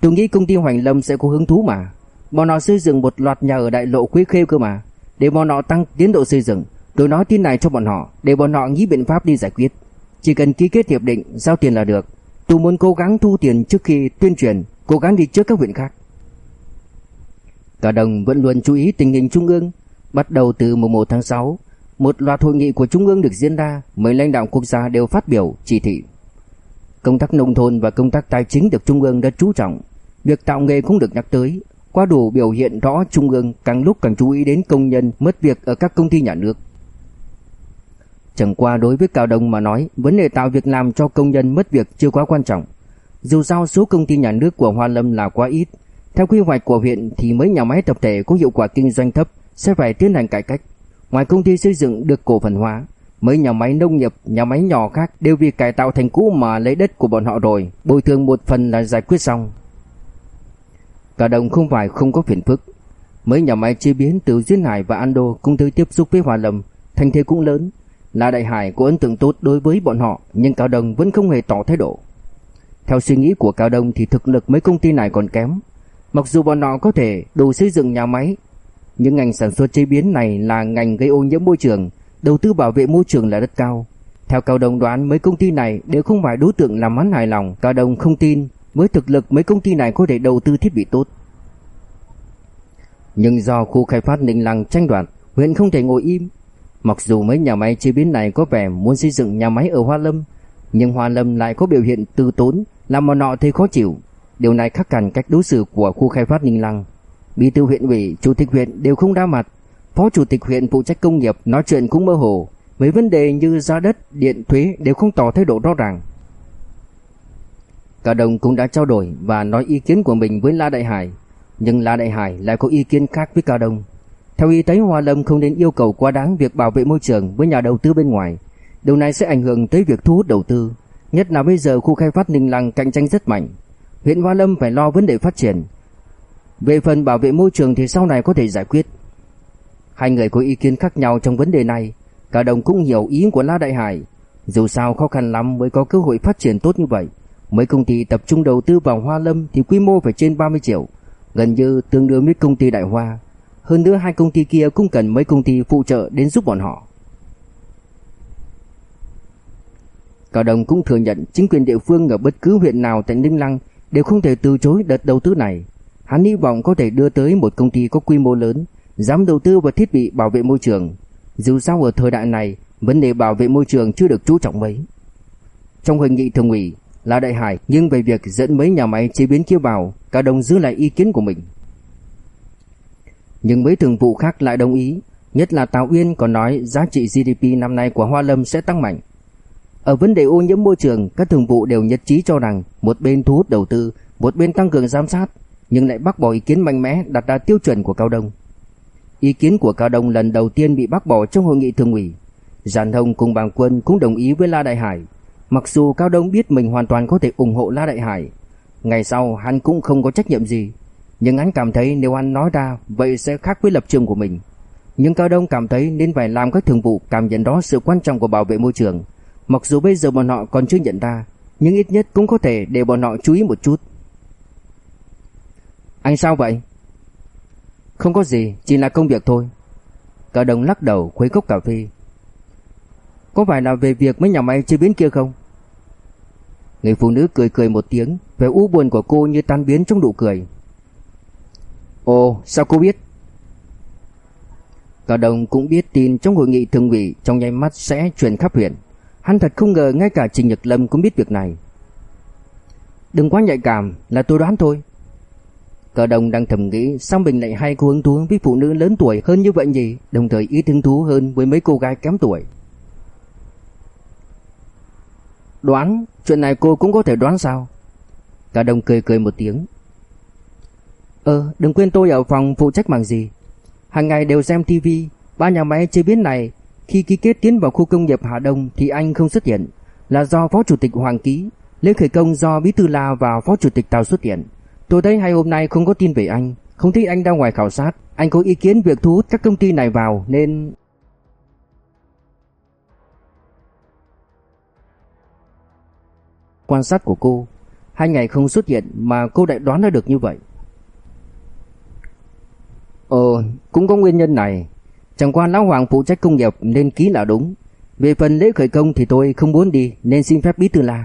Tôi nghĩ công ty Hoành Lâm sẽ có hứng thú mà. Bọn họ xây dựng một loạt nhà ở đại lộ Quế Khê cơ mà. Để bọn họ tăng tiến độ xây dựng, tôi nói tin này cho bọn họ, để bọn họ nghĩ biện pháp đi giải quyết. Chỉ cần ký kết hiệp định, giao tiền là được. Tôi muốn cố gắng thu tiền trước khi tuyên truyền, cố gắng đi trước các huyện khác. Cả đồng vẫn luôn chú ý tình hình trung ương, bắt đầu từ mùng 1 tháng 6, một loạt hội nghị của trung ương được diễn ra, mấy lãnh đạo quốc gia đều phát biểu chỉ thị. Công tác nông thôn và công tác tài chính được trung ương đã chú trọng, việc tạo nghề cũng được nhắc tới, qua đủ biểu hiện rõ trung ương càng lúc càng chú ý đến công nhân mất việc ở các công ty nhà nước. Chẳng qua đối với Cao Đông mà nói, vấn đề tạo việc làm cho công nhân mất việc chưa quá quan trọng. Dù sao số công ty nhà nước của Hoa Lâm là quá ít, theo quy hoạch của huyện thì mấy nhà máy tập thể có hiệu quả kinh doanh thấp sẽ phải tiến hành cải cách. Ngoài công ty xây dựng được cổ phần hóa, mấy nhà máy nông nghiệp, nhà máy nhỏ khác đều vì cải tạo thành cũ mà lấy đất của bọn họ rồi, bồi thường một phần là giải quyết xong. Cả đồng không phải không có phiền phức. Mấy nhà máy chế biến từ Duyên Hải và Ando cũng tới tiếp xúc với Hòa Lâm, thành thế cũng lớn. Là Đại Hải có ấn tượng tốt đối với bọn họ, nhưng Cao Đông vẫn không hề tỏ thái độ. Theo suy nghĩ của Cao Đông thì thực lực mấy công ty này còn kém. Mặc dù bọn họ có thể đủ xây dựng nhà máy, nhưng ngành sản xuất chế biến này là ngành gây ô nhiễm môi trường, đầu tư bảo vệ môi trường là rất cao. Theo Cao Đông đoán mấy công ty này đều không phải đối tượng làm hắn hài lòng, Cao Đông không tin với thực lực mấy công ty này có thể đầu tư thiết bị tốt. Nhưng do khu khai phát Ninh Lăng tranh đoạt, huyện không thể ngồi im. Mặc dù mấy nhà máy chế biến này có vẻ muốn xây dựng nhà máy ở Hoa Lâm, nhưng Hoa Lâm lại có biểu hiện tư tốn, làm mà nọ thấy khó chịu. Điều này khắc hẳn cách đối xử của khu khai phát Ninh Lăng. Bí thư huyện ủy, chủ tịch huyện đều không đa mặt. Phó chủ tịch huyện phụ trách công nghiệp nói chuyện cũng mơ hồ. Mấy vấn đề như giá đất, điện, thuế đều không tỏ thái độ rõ ràng. Cả đồng cũng đã trao đổi và nói ý kiến của mình với La Đại Hải, nhưng La Đại Hải lại có ý kiến khác với cả đồng Theo y tế Hoa Lâm không nên yêu cầu quá đáng việc bảo vệ môi trường với nhà đầu tư bên ngoài. Điều này sẽ ảnh hưởng tới việc thu hút đầu tư, nhất là bây giờ khu khai phát Ninh Lăng cạnh tranh rất mạnh. Huyện Hoa Lâm phải lo vấn đề phát triển. Về phần bảo vệ môi trường thì sau này có thể giải quyết. Hai người có ý kiến khác nhau trong vấn đề này, Cả đồng cũng hiểu ý của La Đại Hải. Dù sao khó khăn lắm mới có cơ hội phát triển tốt như vậy. Mấy công ty tập trung đầu tư vào Hoa Lâm thì quy mô phải trên 30 triệu, gần như tương đương với công ty Đại Hoa. Hơn nữa hai công ty kia cũng cần mấy công ty phụ trợ đến giúp bọn họ. cả Đồng cũng thừa nhận chính quyền địa phương ở bất cứ huyện nào tại Ninh Lăng đều không thể từ chối đợt đầu tư này. Hắn hy vọng có thể đưa tới một công ty có quy mô lớn, dám đầu tư vào thiết bị bảo vệ môi trường. Dù sao ở thời đại này, vấn đề bảo vệ môi trường chưa được chú trọng mấy. Trong hội nghị thường ủy, là Đại Hải nhưng về việc dẫn mấy nhà máy chế biến kia vào, cả đồng giữ lại ý kiến của mình. Nhưng mấy thường vụ khác lại đồng ý, nhất là Tào Uyên còn nói giá trị GDP năm nay của Hoa Lâm sẽ tăng mạnh. Ở vấn đề ô nhiễm môi trường, các thường vụ đều nhất trí cho rằng một bên thu hút đầu tư, một bên tăng cường giám sát, nhưng lại bác bỏ ý kiến mạnh mẽ đặt ra tiêu chuẩn của Cao Đông. Ý kiến của Cao Đông lần đầu tiên bị bác bỏ trong hội nghị thường ủy. Giản Thông cùng Bàng Quân cũng đồng ý với La Đại Hải, Mặc dù Cao Đông biết mình hoàn toàn có thể ủng hộ La Đại Hải, ngày sau hắn cũng không có trách nhiệm gì, nhưng hắn cảm thấy nếu hắn nói ra vậy sẽ khác với lập trường của mình. Nhưng Cao Đông cảm thấy nên phải làm các thường vụ cảm nhận đó sự quan trọng của bảo vệ môi trường. Mặc dù bây giờ bọn họ còn chưa nhận ra, nhưng ít nhất cũng có thể để bọn họ chú ý một chút. Anh sao vậy? Không có gì, chỉ là công việc thôi. Cả đồng lắc đầu khuấy cốc cà phê. Có phải là về việc mấy nhà máy chế biến kia không? Người phụ nữ cười cười một tiếng Vẻ u buồn của cô như tan biến trong nụ cười Ồ sao cô biết Cả đồng cũng biết tin trong hội nghị thường ủy Trong nháy mắt sẽ truyền khắp huyện Hắn thật không ngờ ngay cả Trình Nhật Lâm cũng biết việc này. Đừng quá nhạy cảm, là tôi đoán thôi. Cờ đồng đang thầm nghĩ sao mình lại hay có hứng thú với phụ nữ lớn tuổi hơn như vậy nhỉ, đồng thời ít hứng thú hơn với mấy cô gái kém tuổi. Đoán, chuyện này cô cũng có thể đoán sao? Cờ đồng cười cười một tiếng. Ờ, đừng quên tôi ở phòng phụ trách mảng gì. Hàng ngày đều xem TV, ba nhà máy chế biến này khi ký kết tiến vào khu công nghiệp Hà Đông thì anh không xuất hiện, là do Phó Chủ tịch Hoàng ký, lễ khởi công do Bí thư La và Phó Chủ tịch Tào xuất hiện. Tôi thấy hai hôm nay không có tin về anh, không thấy anh ra ngoài khảo sát, anh có ý kiến việc thu hút các công ty này vào nên Quan sát của cô, hai ngày không xuất hiện mà cô đã đoán ra được như vậy. Ờ, cũng có nguyên nhân này. Chẳng qua lão hoàng phụ trách công nghiệp nên ký là đúng. Về phần lễ khởi công thì tôi không muốn đi nên xin phép bí thư là.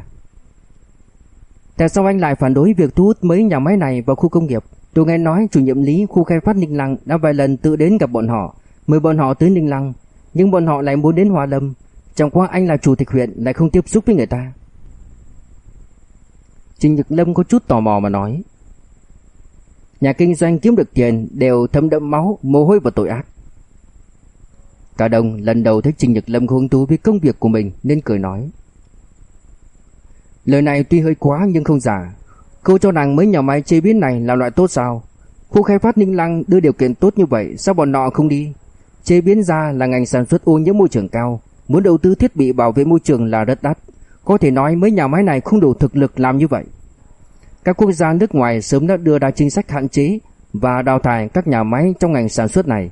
Tại sao anh lại phản đối việc thu hút mấy nhà máy này vào khu công nghiệp? Tôi nghe nói chủ nhiệm lý khu khai phát Ninh Lăng đã vài lần tự đến gặp bọn họ, mời bọn họ tới Ninh Lăng, nhưng bọn họ lại muốn đến Hòa Lâm. Chẳng qua anh là chủ tịch huyện lại không tiếp xúc với người ta. Trình Nhật Lâm có chút tò mò mà nói. Nhà kinh doanh kiếm được tiền đều thấm đẫm máu, mồ hôi và tội ác. Cả đồng lần đầu thấy Trình Nhật Lâm hứng thú với công việc của mình nên cười nói. Lời này tuy hơi quá nhưng không giả. Cô cho rằng mấy nhà máy chế biến này là loại tốt sao? Khu khai phát Ninh Lăng đưa điều kiện tốt như vậy sao bọn nọ không đi? Chế biến ra là ngành sản xuất ô nhiễm môi trường cao, muốn đầu tư thiết bị bảo vệ môi trường là rất đắt. Có thể nói mấy nhà máy này không đủ thực lực làm như vậy. Các quốc gia nước ngoài sớm đã đưa ra chính sách hạn chế và đào thải các nhà máy trong ngành sản xuất này.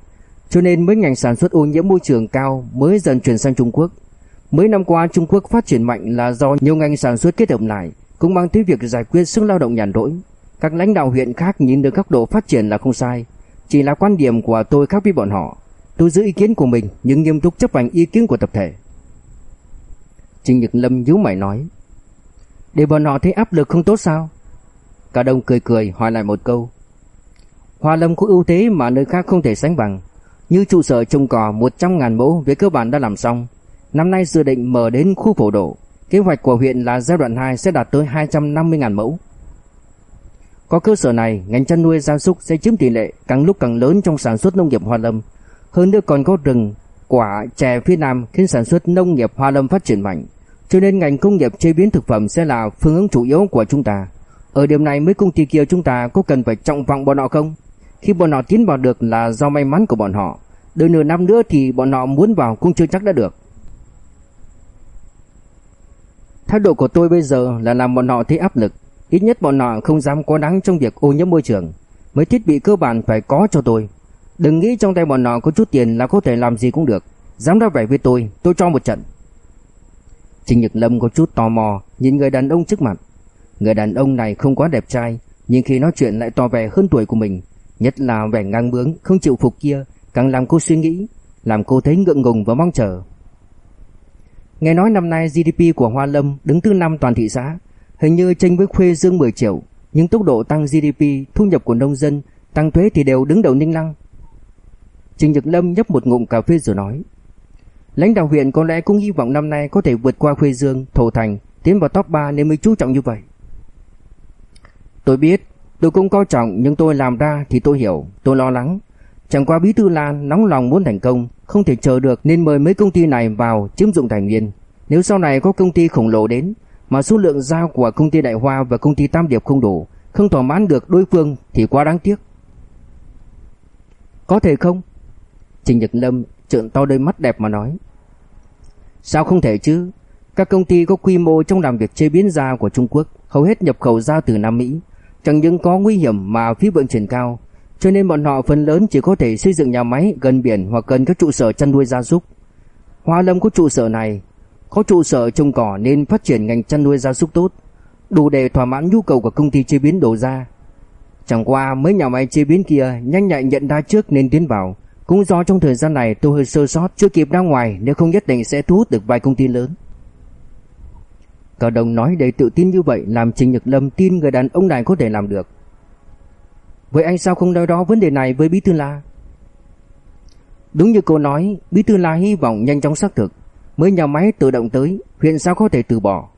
Cho nên mấy ngành sản xuất ô nhiễm môi trường cao mới dần chuyển sang Trung Quốc. Mấy năm qua Trung Quốc phát triển mạnh là do nhiều ngành sản xuất kết hợp lại, cũng mang tới việc giải quyết sức lao động nhàn rỗi. Các lãnh đạo huyện khác nhìn được góc độ phát triển là không sai, chỉ là quan điểm của tôi khác với bọn họ. Tôi giữ ý kiến của mình nhưng nghiêm túc chấp hành ý kiến của tập thể. Trình Nhật Lâm nhíu mày nói: "Để bọn họ thấy áp lực không tốt sao?" Cả đông cười cười hỏi lại một câu. Hoa Lâm có ưu thế mà nơi khác không thể sánh bằng. Như trụ sở trồng cỏ 100.000 mẫu về cơ bản đã làm xong. Năm nay dự định mở đến khu phổ độ. Kế hoạch của huyện là giai đoạn 2 sẽ đạt tới 250.000 mẫu. Có cơ sở này, ngành chăn nuôi gia súc sẽ chiếm tỷ lệ càng lúc càng lớn trong sản xuất nông nghiệp Hoa Lâm. Hơn nữa còn có rừng, quả, chè phía Nam khiến sản xuất nông nghiệp Hoa Lâm phát triển mạnh. Cho nên ngành công nghiệp chế biến thực phẩm sẽ là phương hướng chủ yếu của chúng ta. Ở điểm này mấy công ty kia chúng ta có cần phải trọng vọng bọn họ không? Khi bọn họ tiến vào được là do may mắn của bọn họ. Đợi nửa năm nữa thì bọn họ muốn vào cũng chưa chắc đã được. Thái độ của tôi bây giờ là làm bọn họ thấy áp lực. Ít nhất bọn họ không dám quá đáng trong việc ô nhiễm môi trường. Mấy thiết bị cơ bản phải có cho tôi. Đừng nghĩ trong tay bọn họ có chút tiền là có thể làm gì cũng được. Dám ra vẻ với tôi, tôi cho một trận. Trình Nhật Lâm có chút tò mò nhìn người đàn ông trước mặt. Người đàn ông này không quá đẹp trai, nhưng khi nói chuyện lại tỏ vẻ hơn tuổi của mình, nhất là vẻ ngang bướng, không chịu phục kia, càng làm cô suy nghĩ, làm cô thấy ngượng ngùng và mong chờ. Nghe nói năm nay GDP của Hoa Lâm đứng thứ năm toàn thị xã, hình như tranh với Khuê Dương 10 triệu, nhưng tốc độ tăng GDP, thu nhập của nông dân, tăng thuế thì đều đứng đầu Ninh Lăng. Trình Nhật Lâm nhấp một ngụm cà phê rồi nói: Lãnh đạo huyện có lẽ cũng hy vọng năm nay có thể vượt qua Khuê Dương, Thổ Thành, tiến vào top 3 nên mới chú trọng như vậy. Tôi biết, tôi cũng coi trọng nhưng tôi làm ra thì tôi hiểu, tôi lo lắng. Chẳng qua Bí Thư Lan nóng lòng muốn thành công, không thể chờ được nên mời mấy công ty này vào chiếm dụng tài nguyên. Nếu sau này có công ty khổng lồ đến, mà số lượng giao của công ty Đại Hoa và công ty Tam Điệp không đủ, không thỏa mãn được đối phương thì quá đáng tiếc. Có thể không? Trình Nhật Lâm trợn to đôi mắt đẹp mà nói. Sao không thể chứ? Các công ty có quy mô trong làm việc chế biến da của Trung Quốc, hầu hết nhập khẩu da từ Nam Mỹ, chẳng những có nguy hiểm mà phí vận chuyển cao, cho nên bọn họ phần lớn chỉ có thể xây dựng nhà máy gần biển hoặc gần các trụ sở chăn nuôi gia súc. Hoa Lâm có trụ sở này, có trụ sở trồng cỏ nên phát triển ngành chăn nuôi gia súc tốt, đủ để thỏa mãn nhu cầu của công ty chế biến đồ da. Chẳng qua mấy nhà máy chế biến kia nhanh nhạy nhận ra trước nên tiến vào, cũng do trong thời gian này tôi hơi sơ sót chưa kịp ra ngoài nếu không nhất định sẽ thu hút được vài công ty lớn. Cao đồng nói đầy tự tin như vậy làm Trình Nhật Lâm tin người đàn ông này có thể làm được. Vậy anh sao không nói đó vấn đề này với Bí Thư La? Đúng như cô nói, Bí Thư La hy vọng nhanh chóng xác thực. Mới nhà máy tự động tới Huyện sao có thể từ bỏ.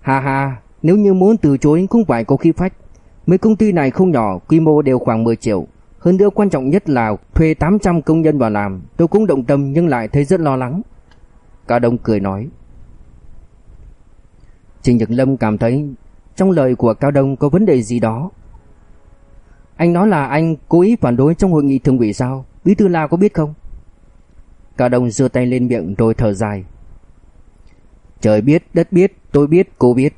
Hà hà Nếu như muốn từ chối cũng phải có khí phách. Mấy công ty này không nhỏ Quy mô đều khoảng 10 triệu. Hơn nữa quan trọng nhất là thuê 800 công nhân vào làm. Tôi cũng động tâm nhưng lại thấy rất lo lắng. Cao Đông cười nói. Trình Nhật Lâm cảm thấy Trong lời của Cao Đông có vấn đề gì đó. Anh nói là anh cố ý phản đối trong hội nghị thường ủy sao? Bí thư La có biết không? Cao Đông giơ tay lên miệng rồi thở dài. Trời biết, đất biết, tôi biết, cô biết.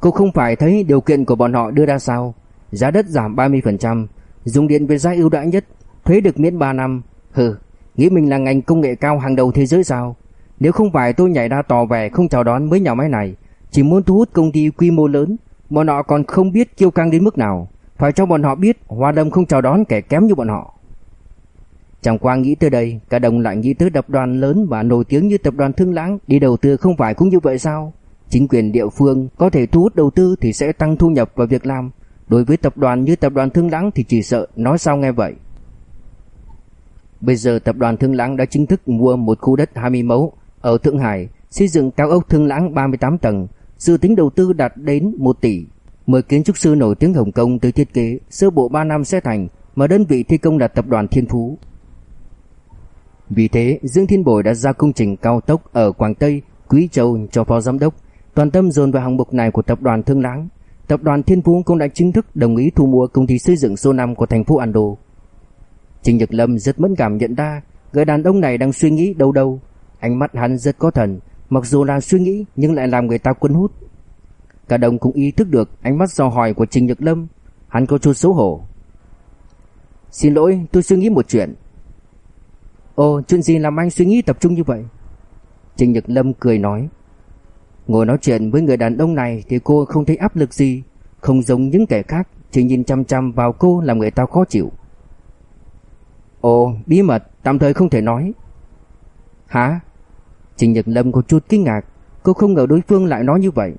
Cô không phải thấy điều kiện của bọn họ đưa ra sao? Giá đất giảm 30% Dùng điện với giá ưu đãi nhất Thuế được miễn 3 năm. Hừ, nghĩ mình là ngành công nghệ cao hàng đầu thế giới sao? Nếu không phải tôi nhảy ra tò vẻ không chào đón với nhà máy này Chỉ muốn thu hút công ty quy mô lớn Bọn họ còn không biết kiêu căng đến mức nào. Phải cho bọn họ biết Hoa Lâm không chào đón kẻ kém như bọn họ. Chẳng qua nghĩ tới đây Cả đồng lại nghĩ tới tập đoàn lớn và nổi tiếng như tập đoàn Thương Lãng Đi đầu tư không phải cũng như vậy sao? Chính quyền địa phương có thể thu hút đầu tư thì sẽ tăng thu nhập và việc làm. Đối với tập đoàn như tập đoàn Thương Lãng thì chỉ sợ nói sao nghe vậy. Bây giờ tập đoàn Thương Lãng đã chính thức mua một khu đất 20 mẫu ở Thượng Hải, xây dựng cao ốc Thương Lãng 38 tầng, dự tính đầu tư đạt đến 1 tỷ. Mời kiến trúc sư nổi tiếng Hồng Kông tới thiết kế, sơ bộ 3 năm sẽ thành, mà đơn vị thi công là tập đoàn Thiên Phú. Vì thế, Dương Thiên Bồi đã ra công trình cao tốc ở Quảng Tây, Quý Châu cho phó giám đốc, toàn tâm dồn vào hạng mục này của tập đoàn Thương láng, Tập đoàn Thiên Phú cũng đã chính thức đồng ý thu mua công ty xây dựng số 5 của thành phố Ando. Trình Nhật Lâm rất mẫn cảm nhận ra người đàn ông này đang suy nghĩ đâu đâu. Ánh mắt hắn rất có thần, mặc dù là suy nghĩ nhưng lại làm người ta cuốn hút. Cả đồng cũng ý thức được ánh mắt dò hỏi của Trình Nhật Lâm, hắn có chút xấu hổ. Xin lỗi, tôi suy nghĩ một chuyện. Ồ, chuyện gì làm anh suy nghĩ tập trung như vậy? Trình Nhật Lâm cười nói. Ngồi nói chuyện với người đàn ông này thì cô không thấy áp lực gì, không giống những kẻ khác chỉ nhìn chăm chăm vào cô làm người ta khó chịu. Ồ, bí mật, tạm thời không thể nói. Hả? Trình Nhật Lâm có chút kinh ngạc, cô không ngờ đối phương lại nói như vậy.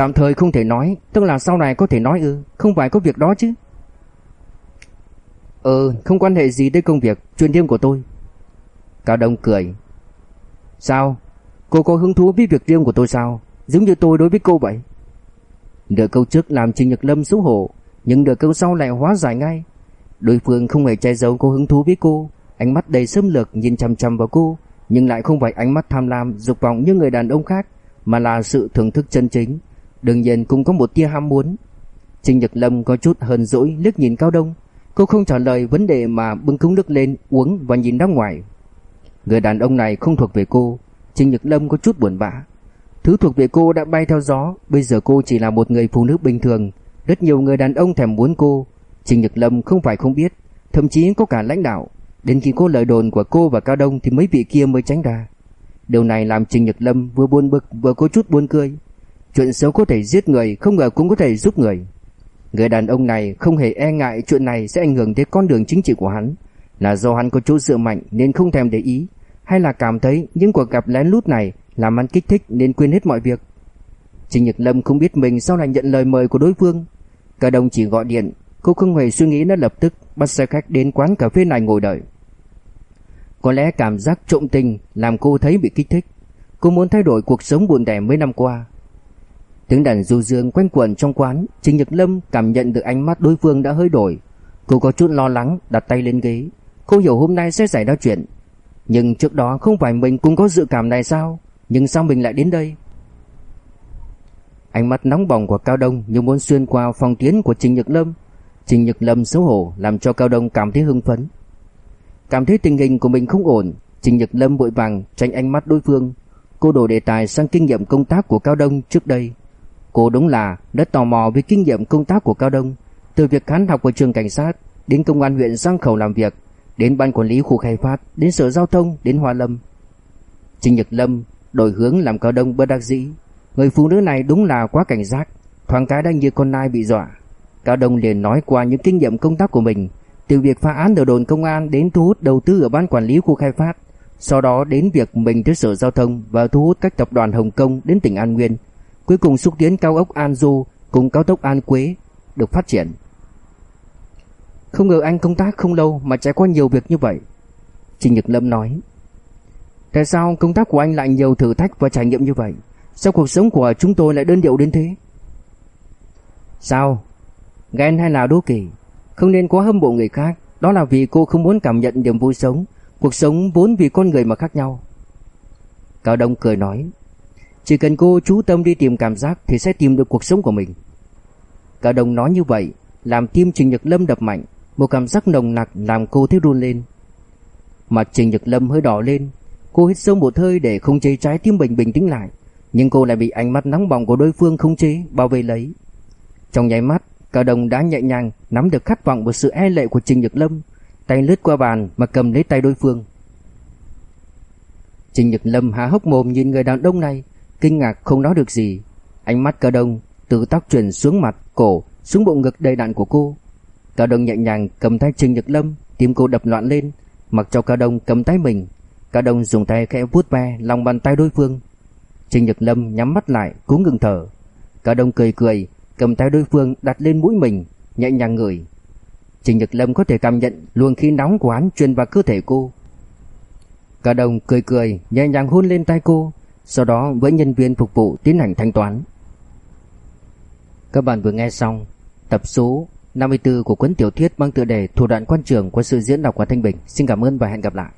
Tạm thời không thể nói, tức là sau này có thể nói ư, không phải có việc đó chứ. Ừ, không quan hệ gì tới công việc, chuyện riêng của tôi. Cao Đông cười. Sao? Cô có hứng thú với việc riêng của tôi sao? Giống như tôi đối với cô vậy. Nửa câu trước làm Trình Nhật Lâm xấu hổ, nhưng nửa câu sau lại hóa giải ngay. Đối phương không hề che giấu cô hứng thú với cô, ánh mắt đầy xâm lược nhìn chăm chăm vào cô, nhưng lại không phải ánh mắt tham lam, dục vọng như người đàn ông khác, mà là sự thưởng thức chân chính. Đương nhiên cũng có một tia ham muốn. Trình Nhật Lâm có chút hờn dỗi liếc nhìn Cao Đông, cô không trả lời vấn đề mà bưng cúng nước lên uống và nhìn ra ngoài. Người đàn ông này không thuộc về cô, Trình Nhật Lâm có chút buồn bã. Thứ thuộc về cô đã bay theo gió, bây giờ cô chỉ là một người phụ nữ bình thường, rất nhiều người đàn ông thèm muốn cô, Trình Nhật Lâm không phải không biết, thậm chí có cả lãnh đạo, đến khi có lời đồn của cô và Cao Đông thì mấy vị kia mới tránh ra. Điều này làm Trình Nhật Lâm vừa buồn bực vừa có chút buồn cười. Chuyện xấu có thể giết người, không ngờ cũng có thể giúp người. Người đàn ông này không hề e ngại chuyện này sẽ ảnh hưởng tới con đường chính trị của hắn, là do hắn có chỗ dựa mạnh nên không thèm để ý, hay là cảm thấy những cuộc gặp lén lút này làm hắn kích thích nên quên hết mọi việc. Trình Nhật Lâm không biết mình sau này nhận lời mời của đối phương. Cả đồng chỉ gọi điện Cô không hề suy nghĩ đã lập tức bắt xe khách đến quán cà phê này ngồi đợi. Có lẽ cảm giác trộm tình làm cô thấy bị kích thích. Cô muốn thay đổi cuộc sống buồn tẻ mấy năm qua. Tiếng đàn du dương quanh quẩn trong quán, Trình Nhật Lâm cảm nhận được ánh mắt đối phương đã hơi đổi. Cô có chút lo lắng, đặt tay lên ghế. Cô hiểu hôm nay sẽ xảy ra chuyện. Nhưng trước đó không phải mình cũng có dự cảm này sao? Nhưng sao mình lại đến đây? Ánh mắt nóng bỏng của Cao Đông như muốn xuyên qua phòng tiến của Trình Nhật Lâm, Trình Nhật Lâm xấu hổ làm cho Cao Đông cảm thấy hưng phấn. Cảm thấy tình hình của mình không ổn, Trình Nhật Lâm vội vàng tránh ánh mắt đối phương. Cô đổi đề tài sang kinh nghiệm công tác của Cao Đông trước đây. Cô đúng là rất tò mò về kinh nghiệm công tác của Cao Đông, từ việc hắn học ở trường cảnh sát đến công an huyện Giang Khẩu làm việc, đến ban quản lý khu khai phát, đến sở giao thông, đến Hoa Lâm. Trình Nhật Lâm đổi hướng làm Cao Đông bất đắc dĩ. Người phụ nữ này đúng là quá cảnh giác, thoáng cái đang như con nai bị dọa. Cao Đông liền nói qua những kinh nghiệm công tác của mình, từ việc phá án ở đồn công an đến thu hút đầu tư ở ban quản lý khu khai phát, sau đó đến việc mình tới sở giao thông và thu hút các tập đoàn Hồng Kông đến tỉnh An Nguyên, cuối cùng xúc tiến cao ốc An Du cùng cao tốc An Quế được phát triển. Không ngờ anh công tác không lâu mà trải qua nhiều việc như vậy. Trình Nhật Lâm nói. Tại sao công tác của anh lại nhiều thử thách và trải nghiệm như vậy? Sao cuộc sống của chúng tôi lại đơn điệu đến thế? Sao? Ghen hay là đố kỵ? Không nên quá hâm mộ người khác, đó là vì cô không muốn cảm nhận niềm vui sống. Cuộc sống vốn vì con người mà khác nhau. Cao Đông cười nói, chỉ cần cô chú tâm đi tìm cảm giác thì sẽ tìm được cuộc sống của mình. Cả đồng nói như vậy, làm tim Trình Nhật Lâm đập mạnh, một cảm giác nồng nặc làm cô thấy run lên. Mặt Trình Nhật Lâm hơi đỏ lên, cô hít sâu một hơi để không chế trái tim bình bình tĩnh lại, nhưng cô lại bị ánh mắt nóng bỏng của đối phương không chế bao vây lấy. Trong nháy mắt, cả đồng đã nhẹ nhàng nắm được khát vọng và sự e lệ của Trình Nhật Lâm, tay lướt qua bàn mà cầm lấy tay đối phương. Trình Nhật Lâm há hốc mồm nhìn người đàn ông này, kinh ngạc không nói được gì. Ánh mắt Cao Đông từ tóc chuyển xuống mặt, cổ, xuống bộ ngực đầy đặn của cô. Cao Đông nhẹ nhàng cầm tay Trình Nhật Lâm, tim cô đập loạn lên, mặc cho Cao Đông cầm tay mình. Cao Đông dùng tay khẽ vuốt ve lòng bàn tay đối phương. Trình Nhật Lâm nhắm mắt lại, cố ngừng thở. Cao Đông cười cười, cầm tay đối phương đặt lên mũi mình, nhẹ nhàng ngửi. Trình Nhật Lâm có thể cảm nhận luồng khí nóng của hắn truyền vào cơ thể cô. Cao Đông cười cười, nhẹ nhàng hôn lên tay cô, sau đó với nhân viên phục vụ tiến hành thanh toán. Các bạn vừa nghe xong tập số 54 của cuốn tiểu thuyết mang tựa đề Thủ đoạn quan trường của sự diễn đọc của Thanh Bình. Xin cảm ơn và hẹn gặp lại.